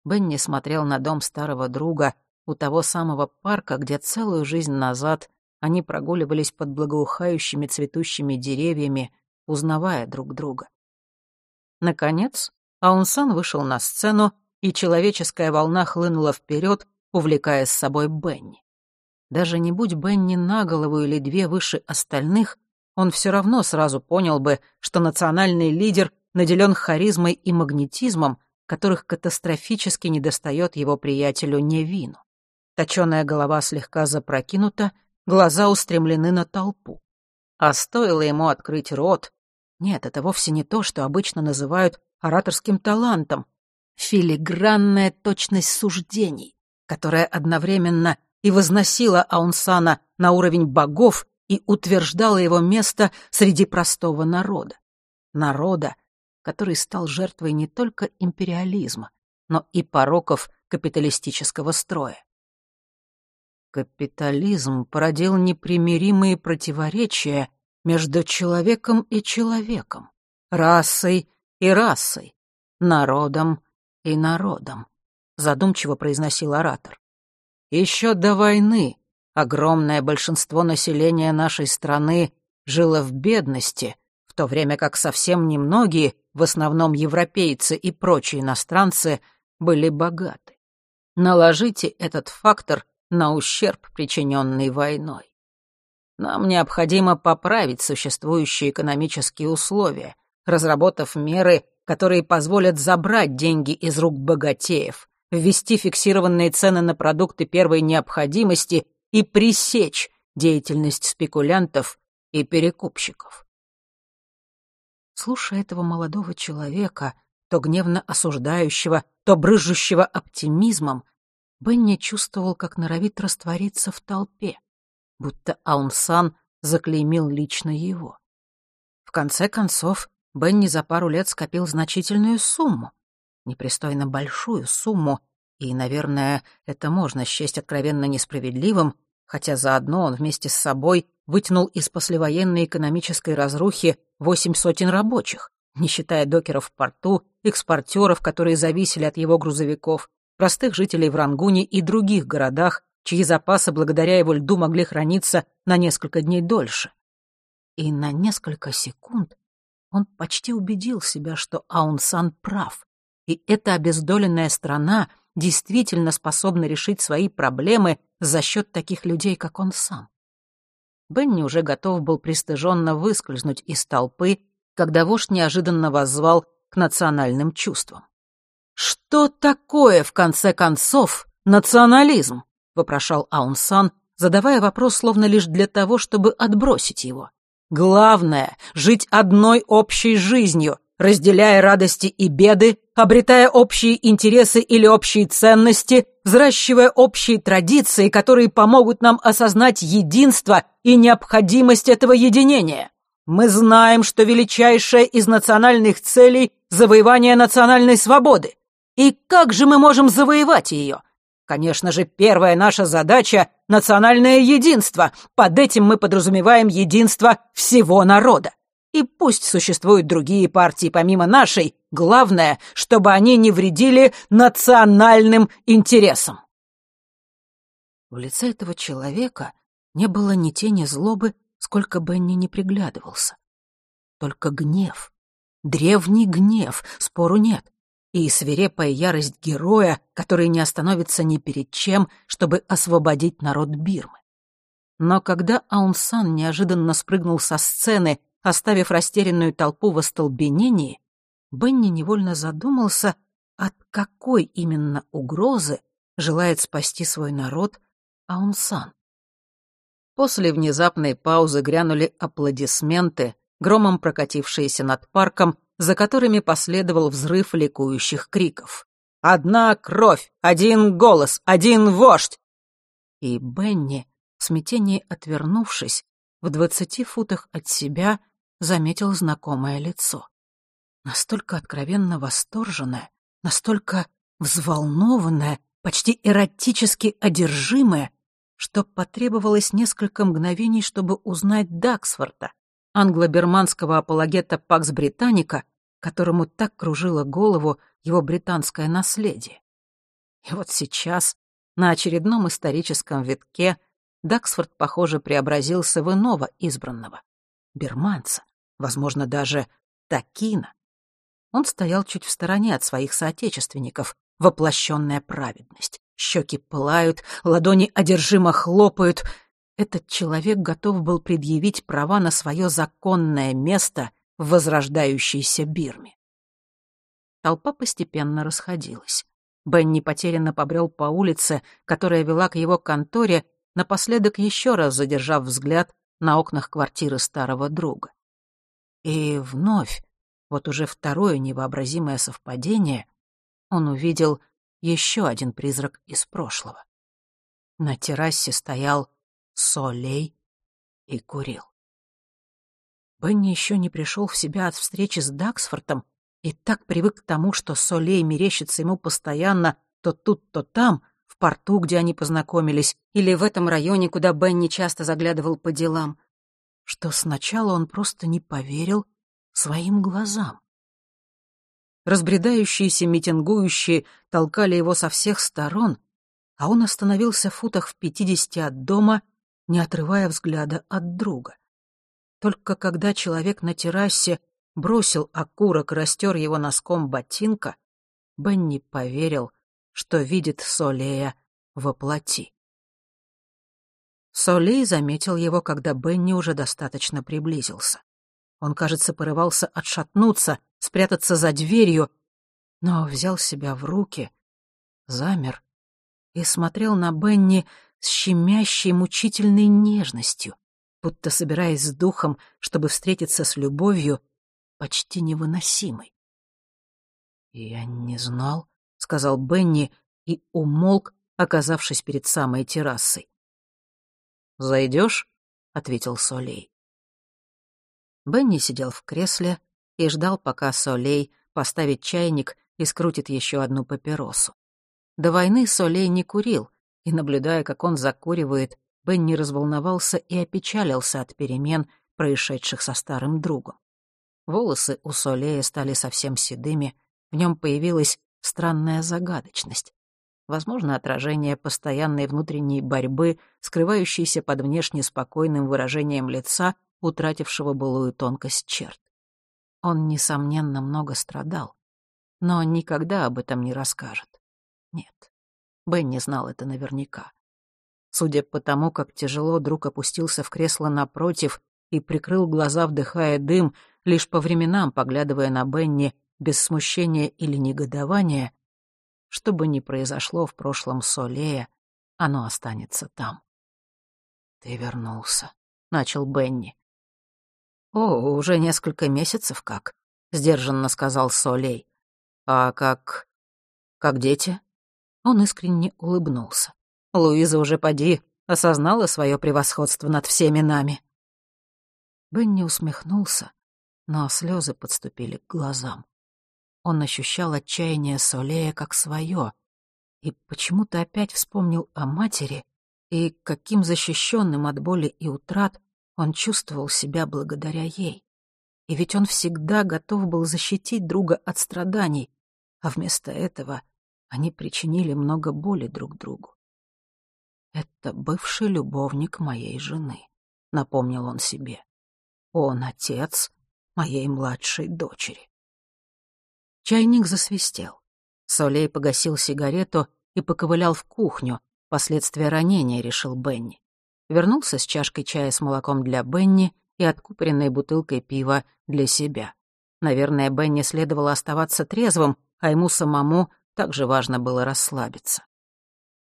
Бенни смотрел на дом старого друга, у того самого парка, где целую жизнь назад они прогуливались под благоухающими цветущими деревьями, узнавая друг друга. Наконец, Аунсан вышел на сцену, и человеческая волна хлынула вперед, увлекая с собой Бенни. Даже не будь Бенни на голову или две выше остальных, он все равно сразу понял бы, что национальный лидер наделен харизмой и магнетизмом, которых катастрофически недостает его приятелю Невину. Точёная голова слегка запрокинута, глаза устремлены на толпу. А стоило ему открыть рот... Нет, это вовсе не то, что обычно называют ораторским талантом. Филигранная точность суждений, которая одновременно и возносила Аунсана на уровень богов и утверждала его место среди простого народа. Народа, который стал жертвой не только империализма, но и пороков капиталистического строя. Капитализм породил непримиримые противоречия между человеком и человеком, расой и расой, народом и народом, задумчиво произносил оратор. Еще до войны огромное большинство населения нашей страны жило в бедности, в то время как совсем немногие, в основном европейцы и прочие иностранцы, были богаты. Наложите этот фактор на ущерб, причиненный войной. Нам необходимо поправить существующие экономические условия, разработав меры, которые позволят забрать деньги из рук богатеев, ввести фиксированные цены на продукты первой необходимости и пресечь деятельность спекулянтов и перекупщиков. Слушая этого молодого человека, то гневно осуждающего, то брыжущего оптимизмом, Бенни чувствовал, как норовит раствориться в толпе, будто Аунсан заклеймил лично его. В конце концов, Бенни за пару лет скопил значительную сумму, непристойно большую сумму, и, наверное, это можно счесть откровенно несправедливым, хотя заодно он вместе с собой вытянул из послевоенной экономической разрухи восемь сотен рабочих, не считая докеров в порту, экспортеров, которые зависели от его грузовиков, простых жителей в Рангуне и других городах, чьи запасы благодаря его льду могли храниться на несколько дней дольше. И на несколько секунд он почти убедил себя, что Аунсан прав и эта обездоленная страна действительно способна решить свои проблемы за счет таких людей, как он сам. Бенни уже готов был пристыженно выскользнуть из толпы, когда вождь неожиданно воззвал к национальным чувствам. «Что такое, в конце концов, национализм?» — вопрошал Аунсан, задавая вопрос словно лишь для того, чтобы отбросить его. «Главное — жить одной общей жизнью, разделяя радости и беды, обретая общие интересы или общие ценности, взращивая общие традиции, которые помогут нам осознать единство и необходимость этого единения. Мы знаем, что величайшая из национальных целей — завоевание национальной свободы. И как же мы можем завоевать ее? Конечно же, первая наша задача — национальное единство. Под этим мы подразумеваем единство всего народа. И пусть существуют другие партии помимо нашей, главное, чтобы они не вредили национальным интересам. В лице этого человека не было ни тени злобы, сколько Бенни не приглядывался. Только гнев. Древний гнев, спору нет. И свирепая ярость героя, который не остановится ни перед чем, чтобы освободить народ Бирмы. Но когда Аунсан неожиданно спрыгнул со сцены Оставив растерянную толпу в остолбенении, Бенни невольно задумался, от какой именно угрозы желает спасти свой народ Аунсан. После внезапной паузы грянули аплодисменты, громом прокатившиеся над парком, за которыми последовал взрыв ликующих криков. «Одна кровь! Один голос! Один вождь!» И Бенни, в смятении отвернувшись, в двадцати футах от себя заметил знакомое лицо. Настолько откровенно восторженное, настолько взволнованное, почти эротически одержимое, что потребовалось несколько мгновений, чтобы узнать Даксфорта, англо-берманского апологета Пакс Британика, которому так кружило голову его британское наследие. И вот сейчас На очередном историческом витке Даксфорд, похоже, преобразился в иного избранного. Берманца, возможно, даже Такина. Он стоял чуть в стороне от своих соотечественников, воплощенная праведность. Щеки пылают, ладони одержимо хлопают. Этот человек готов был предъявить права на свое законное место в возрождающейся Бирме. Толпа постепенно расходилась. Бенни потерянно побрел по улице, которая вела к его конторе, напоследок еще раз задержав взгляд на окнах квартиры старого друга. И вновь, вот уже второе невообразимое совпадение, он увидел еще один призрак из прошлого. На террасе стоял Солей и курил. Бенни еще не пришел в себя от встречи с Даксфортом и так привык к тому, что Солей мерещится ему постоянно то тут, то там, в порту, где они познакомились, или в этом районе, куда Бенни часто заглядывал по делам, что сначала он просто не поверил своим глазам. Разбредающиеся митингующие толкали его со всех сторон, а он остановился в футах в пятидесяти от дома, не отрывая взгляда от друга. Только когда человек на террасе бросил окурок растер его носком ботинка, Бенни поверил, что видит Солея во плоти. Солей заметил его, когда Бенни уже достаточно приблизился. Он, кажется, порывался отшатнуться, спрятаться за дверью, но взял себя в руки, замер и смотрел на Бенни с щемящей мучительной нежностью, будто собираясь с духом, чтобы встретиться с любовью, почти невыносимой. «Я не знал», — сказал Бенни и умолк, оказавшись перед самой террасой. «Зайдешь?» — ответил Солей. Бенни сидел в кресле и ждал, пока Солей поставит чайник и скрутит еще одну папиросу. До войны Солей не курил, и, наблюдая, как он закуривает, Бенни разволновался и опечалился от перемен, происшедших со старым другом. Волосы у Солея стали совсем седыми, в нем появилась странная загадочность. Возможно, отражение постоянной внутренней борьбы, скрывающейся под внешне спокойным выражением лица утратившего былую тонкость черт. Он, несомненно, много страдал, но никогда об этом не расскажет. Нет, Бен знал это наверняка. Судя по тому, как тяжело друг опустился в кресло напротив и прикрыл глаза, вдыхая дым, лишь по временам поглядывая на Бенни без смущения или негодования, что бы ни произошло в прошлом Солея, оно останется там. «Ты вернулся», — начал Бенни. «О, уже несколько месяцев как», — сдержанно сказал Солей. «А как... как дети?» Он искренне улыбнулся. Луиза уже поди осознала свое превосходство над всеми нами. Бенни усмехнулся, но слезы подступили к глазам. Он ощущал отчаяние Солея как свое, и почему-то опять вспомнил о матери и каким защищенным от боли и утрат он чувствовал себя благодаря ей. И ведь он всегда готов был защитить друга от страданий, а вместо этого они причинили много боли друг другу. «Это бывший любовник моей жены», — напомнил он себе. «Он отец моей младшей дочери». Чайник засвистел. Солей погасил сигарету и поковылял в кухню, последствия ранения, решил Бенни вернулся с чашкой чая с молоком для Бенни и откупоренной бутылкой пива для себя. Наверное, Бенни следовало оставаться трезвым, а ему самому также важно было расслабиться.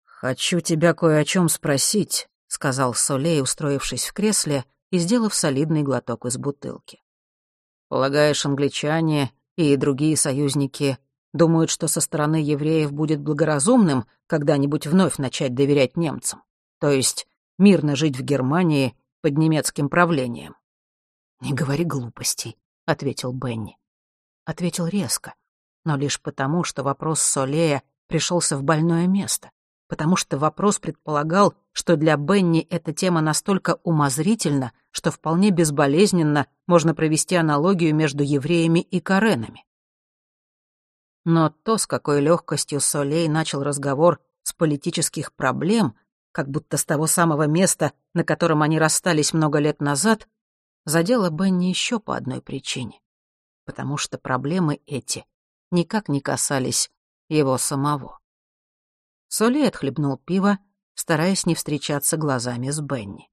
«Хочу тебя кое о чем спросить», — сказал Солей, устроившись в кресле и сделав солидный глоток из бутылки. «Полагаешь, англичане и другие союзники думают, что со стороны евреев будет благоразумным когда-нибудь вновь начать доверять немцам? То есть мирно жить в Германии под немецким правлением. «Не говори глупостей», — ответил Бенни. Ответил резко, но лишь потому, что вопрос Солея пришелся в больное место, потому что вопрос предполагал, что для Бенни эта тема настолько умозрительна, что вполне безболезненно можно провести аналогию между евреями и каренами. Но то, с какой легкостью Солей начал разговор с политических проблем, как будто с того самого места, на котором они расстались много лет назад, задела Бенни еще по одной причине. Потому что проблемы эти никак не касались его самого. Соли отхлебнул пиво, стараясь не встречаться глазами с Бенни.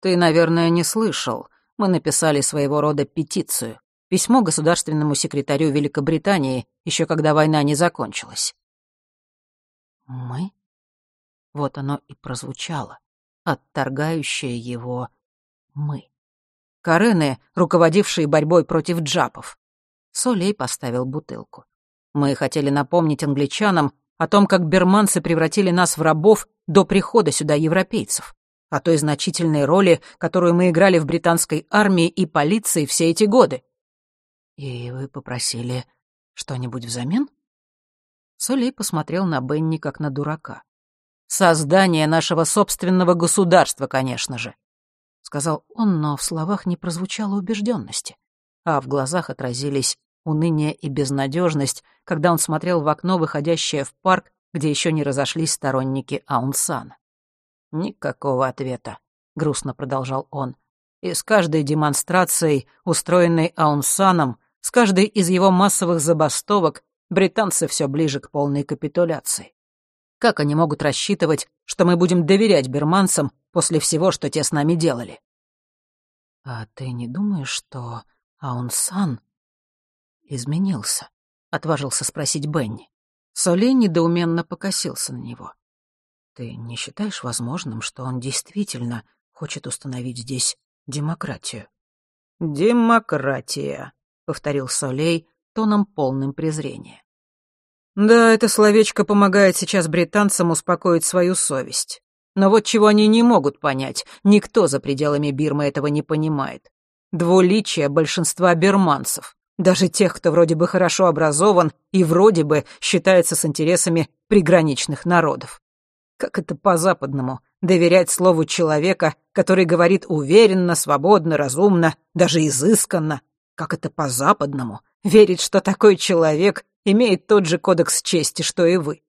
«Ты, наверное, не слышал. Мы написали своего рода петицию. Письмо государственному секретарю Великобритании, еще когда война не закончилась». «Мы?» Вот оно и прозвучало, отторгающее его «мы». Карены, руководившие борьбой против джапов. Солей поставил бутылку. Мы хотели напомнить англичанам о том, как берманцы превратили нас в рабов до прихода сюда европейцев, о той значительной роли, которую мы играли в британской армии и полиции все эти годы. И вы попросили что-нибудь взамен? Солей посмотрел на Бенни как на дурака. «Создание нашего собственного государства, конечно же», — сказал он, но в словах не прозвучало убежденности, а в глазах отразились уныние и безнадежность, когда он смотрел в окно, выходящее в парк, где еще не разошлись сторонники Аунсана. «Никакого ответа», — грустно продолжал он. «И с каждой демонстрацией, устроенной Аунсаном, с каждой из его массовых забастовок, британцы все ближе к полной капитуляции. Как они могут рассчитывать, что мы будем доверять берманцам после всего, что те с нами делали?» «А ты не думаешь, что Аунсан изменился?» — отважился спросить Бенни. Солей недоуменно покосился на него. «Ты не считаешь возможным, что он действительно хочет установить здесь демократию?» «Демократия», — повторил Солей тоном полным презрения. «Да, это словечко помогает сейчас британцам успокоить свою совесть. Но вот чего они не могут понять, никто за пределами Бирмы этого не понимает. Двуличие большинства берманцев даже тех, кто вроде бы хорошо образован и вроде бы считается с интересами приграничных народов. Как это по-западному — доверять слову человека, который говорит уверенно, свободно, разумно, даже изысканно? Как это по-западному — верить, что такой человек имеет тот же кодекс чести, что и вы?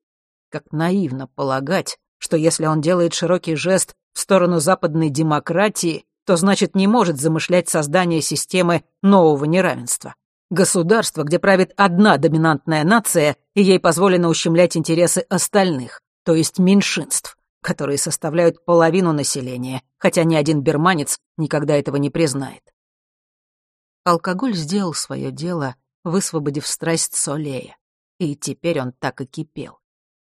Как наивно полагать, что если он делает широкий жест в сторону западной демократии, то значит не может замышлять создание системы нового неравенства. Государство, где правит одна доминантная нация, и ей позволено ущемлять интересы остальных, то есть меньшинств, которые составляют половину населения, хотя ни один берманец никогда этого не признает. Алкоголь сделал свое дело, высвободив страсть Солея. И теперь он так и кипел.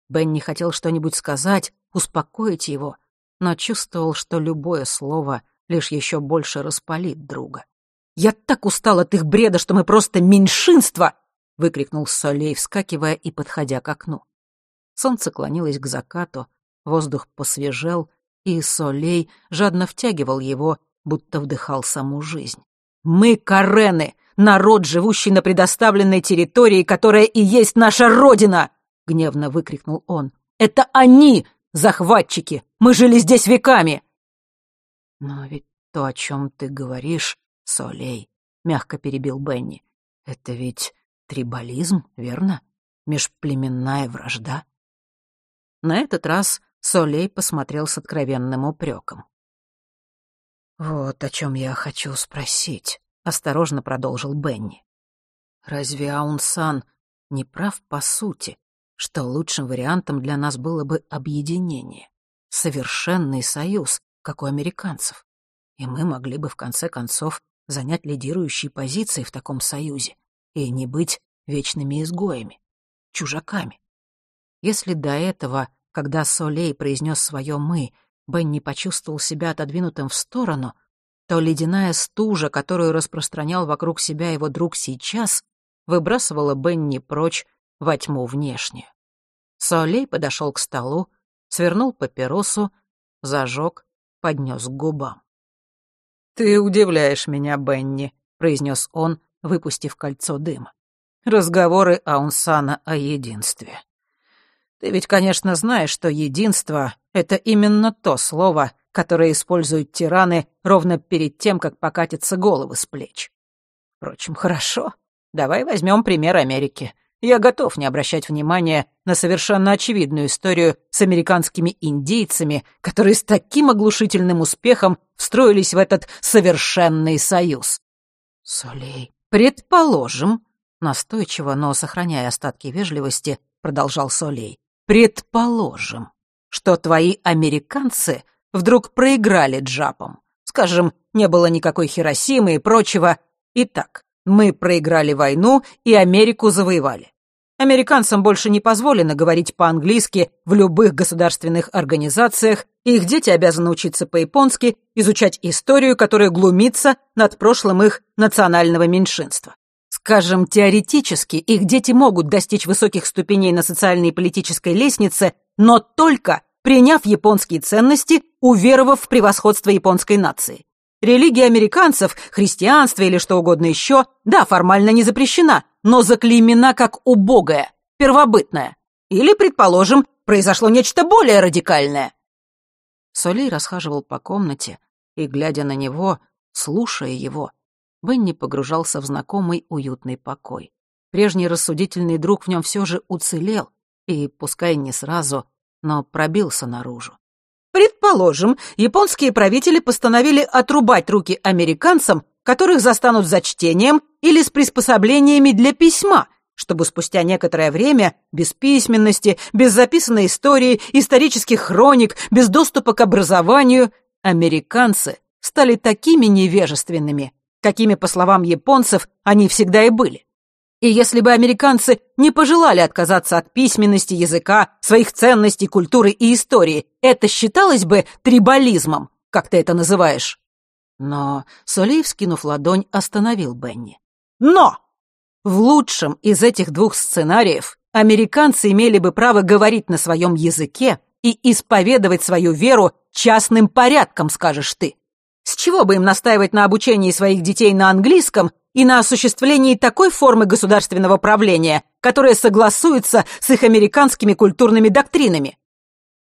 Бенни хотел что-нибудь сказать, успокоить его, но чувствовал, что любое слово лишь еще больше распалит друга. «Я так устал от их бреда, что мы просто меньшинство!» — выкрикнул Солей, вскакивая и подходя к окну. Солнце клонилось к закату, воздух посвежел, и Солей жадно втягивал его, будто вдыхал саму жизнь. «Мы Карены, народ, живущий на предоставленной территории, которая и есть наша родина!» — гневно выкрикнул он. «Это они, захватчики! Мы жили здесь веками!» «Но ведь то, о чем ты говоришь, «Солей», — мягко перебил Бенни, — «это ведь трибализм, верно? Межплеменная вражда?» На этот раз Солей посмотрел с откровенным упреком. «Вот о чем я хочу спросить», — осторожно продолжил Бенни. «Разве Аунсан не прав по сути, что лучшим вариантом для нас было бы объединение, совершенный союз, как у американцев, и мы могли бы в конце концов занять лидирующие позиции в таком союзе и не быть вечными изгоями, чужаками. Если до этого, когда Солей произнес свое «мы», Бенни почувствовал себя отодвинутым в сторону, то ледяная стужа, которую распространял вокруг себя его друг сейчас, выбрасывала Бенни прочь во тьму внешнюю. Солей подошел к столу, свернул папиросу, зажег, поднес к губам. «Ты удивляешь меня, Бенни», — произнес он, выпустив кольцо дыма. «Разговоры Аунсана о единстве. Ты ведь, конечно, знаешь, что единство — это именно то слово, которое используют тираны ровно перед тем, как покатятся головы с плеч. Впрочем, хорошо. Давай возьмем пример Америки. Я готов не обращать внимания на совершенно очевидную историю с американскими индейцами, которые с таким оглушительным успехом встроились в этот совершенный союз. Солей, предположим, настойчиво, но сохраняя остатки вежливости, продолжал Солей. Предположим, что твои американцы вдруг проиграли джапам. Скажем, не было никакой Хиросимы и прочего. Итак, мы проиграли войну и Америку завоевали. Американцам больше не позволено говорить по-английски в любых государственных организациях, и их дети обязаны учиться по-японски, изучать историю, которая глумится над прошлым их национального меньшинства. Скажем, теоретически их дети могут достичь высоких ступеней на социальной и политической лестнице, но только приняв японские ценности, уверовав в превосходство японской нации. Религия американцев, христианство или что угодно еще, да, формально не запрещена, но заклеймена как убогая, первобытная. Или, предположим, произошло нечто более радикальное. Солей расхаживал по комнате и, глядя на него, слушая его, Бенни погружался в знакомый уютный покой. Прежний рассудительный друг в нем все же уцелел и, пускай не сразу, но пробился наружу. Предположим, японские правители постановили отрубать руки американцам, которых застанут за чтением или с приспособлениями для письма, чтобы спустя некоторое время, без письменности, без записанной истории, исторических хроник, без доступа к образованию, американцы стали такими невежественными, какими, по словам японцев, они всегда и были. И если бы американцы не пожелали отказаться от письменности, языка, своих ценностей, культуры и истории, это считалось бы трибализмом, как ты это называешь. Но Солей, вскинув ладонь, остановил Бенни. Но! В лучшем из этих двух сценариев американцы имели бы право говорить на своем языке и исповедовать свою веру частным порядком, скажешь ты. С чего бы им настаивать на обучении своих детей на английском и на осуществлении такой формы государственного правления, которая согласуется с их американскими культурными доктринами?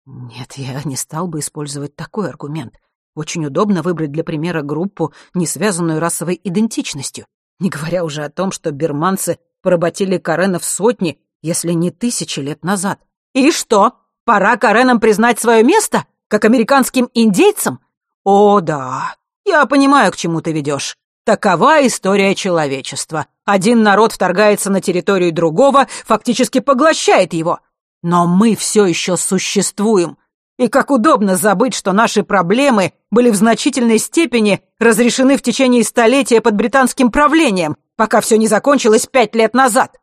Нет, я не стал бы использовать такой аргумент. Очень удобно выбрать для примера группу, не связанную расовой идентичностью, не говоря уже о том, что берманцы поработили Каренов сотни, если не тысячи лет назад. И что, пора Каренам признать свое место, как американским индейцам? «О, да, я понимаю, к чему ты ведешь. Такова история человечества. Один народ вторгается на территорию другого, фактически поглощает его. Но мы все еще существуем. И как удобно забыть, что наши проблемы были в значительной степени разрешены в течение столетия под британским правлением, пока все не закончилось пять лет назад.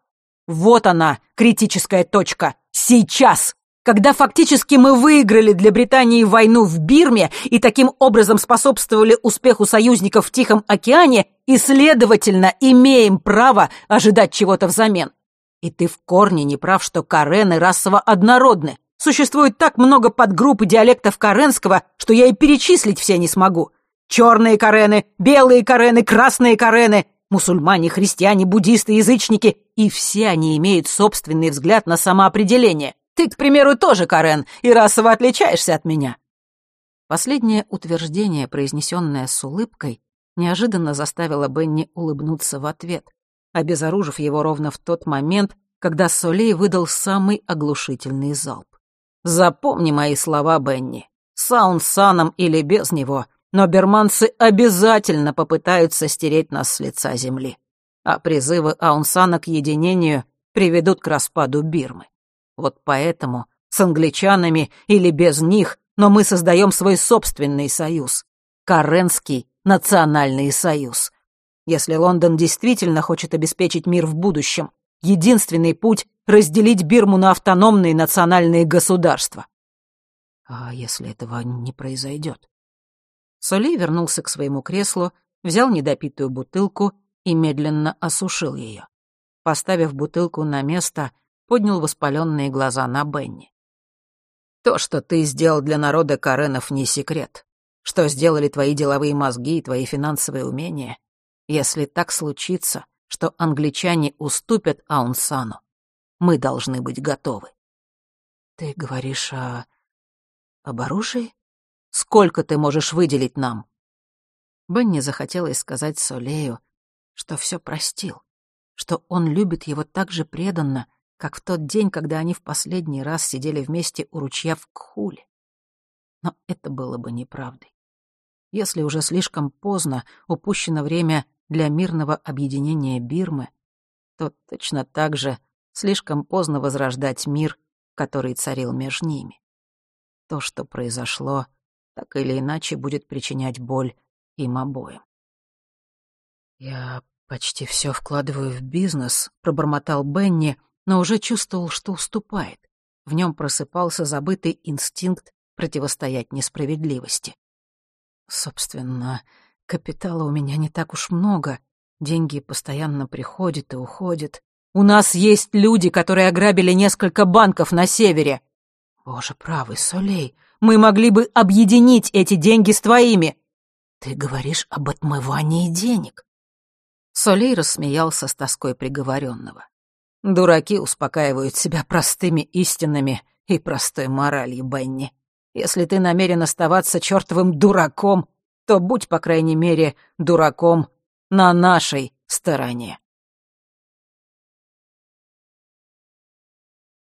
Вот она, критическая точка. Сейчас когда фактически мы выиграли для Британии войну в Бирме и таким образом способствовали успеху союзников в Тихом океане и, следовательно, имеем право ожидать чего-то взамен. И ты в корне не прав, что карены расово однородны. Существует так много подгрупп и диалектов каренского, что я и перечислить все не смогу. Черные карены, белые карены, красные карены, мусульмане, христиане, буддисты, язычники, и все они имеют собственный взгляд на самоопределение. Ты, к примеру, тоже Карен, и расово отличаешься от меня». Последнее утверждение, произнесенное с улыбкой, неожиданно заставило Бенни улыбнуться в ответ, обезоружив его ровно в тот момент, когда Солей выдал самый оглушительный залп. «Запомни мои слова, Бенни. Саун с Саном или без него, но берманцы обязательно попытаются стереть нас с лица земли. А призывы Аунсана к единению приведут к распаду Бирмы. Вот поэтому с англичанами или без них, но мы создаем свой собственный союз. Каренский национальный союз. Если Лондон действительно хочет обеспечить мир в будущем, единственный путь — разделить Бирму на автономные национальные государства. А если этого не произойдет? Соли вернулся к своему креслу, взял недопитую бутылку и медленно осушил ее. Поставив бутылку на место, поднял воспаленные глаза на Бенни. «То, что ты сделал для народа Каренов, не секрет. Что сделали твои деловые мозги и твои финансовые умения. Если так случится, что англичане уступят Аунсану, мы должны быть готовы». «Ты говоришь о... об оружии? Сколько ты можешь выделить нам?» Бенни захотелось сказать Солею, что все простил, что он любит его так же преданно, как в тот день, когда они в последний раз сидели вместе у ручья в Кхуле. Но это было бы неправдой. Если уже слишком поздно упущено время для мирного объединения Бирмы, то точно так же слишком поздно возрождать мир, который царил между ними. То, что произошло, так или иначе будет причинять боль им обоим. «Я почти все вкладываю в бизнес», — пробормотал Бенни, но уже чувствовал, что уступает. В нем просыпался забытый инстинкт противостоять несправедливости. Собственно, капитала у меня не так уж много. Деньги постоянно приходят и уходят. У нас есть люди, которые ограбили несколько банков на севере. Боже правый, Солей, мы могли бы объединить эти деньги с твоими. Ты говоришь об отмывании денег. Солей рассмеялся с тоской приговоренного. Дураки успокаивают себя простыми истинами и простой моралью, Бенни. Если ты намерен оставаться чертовым дураком, то будь, по крайней мере, дураком на нашей стороне.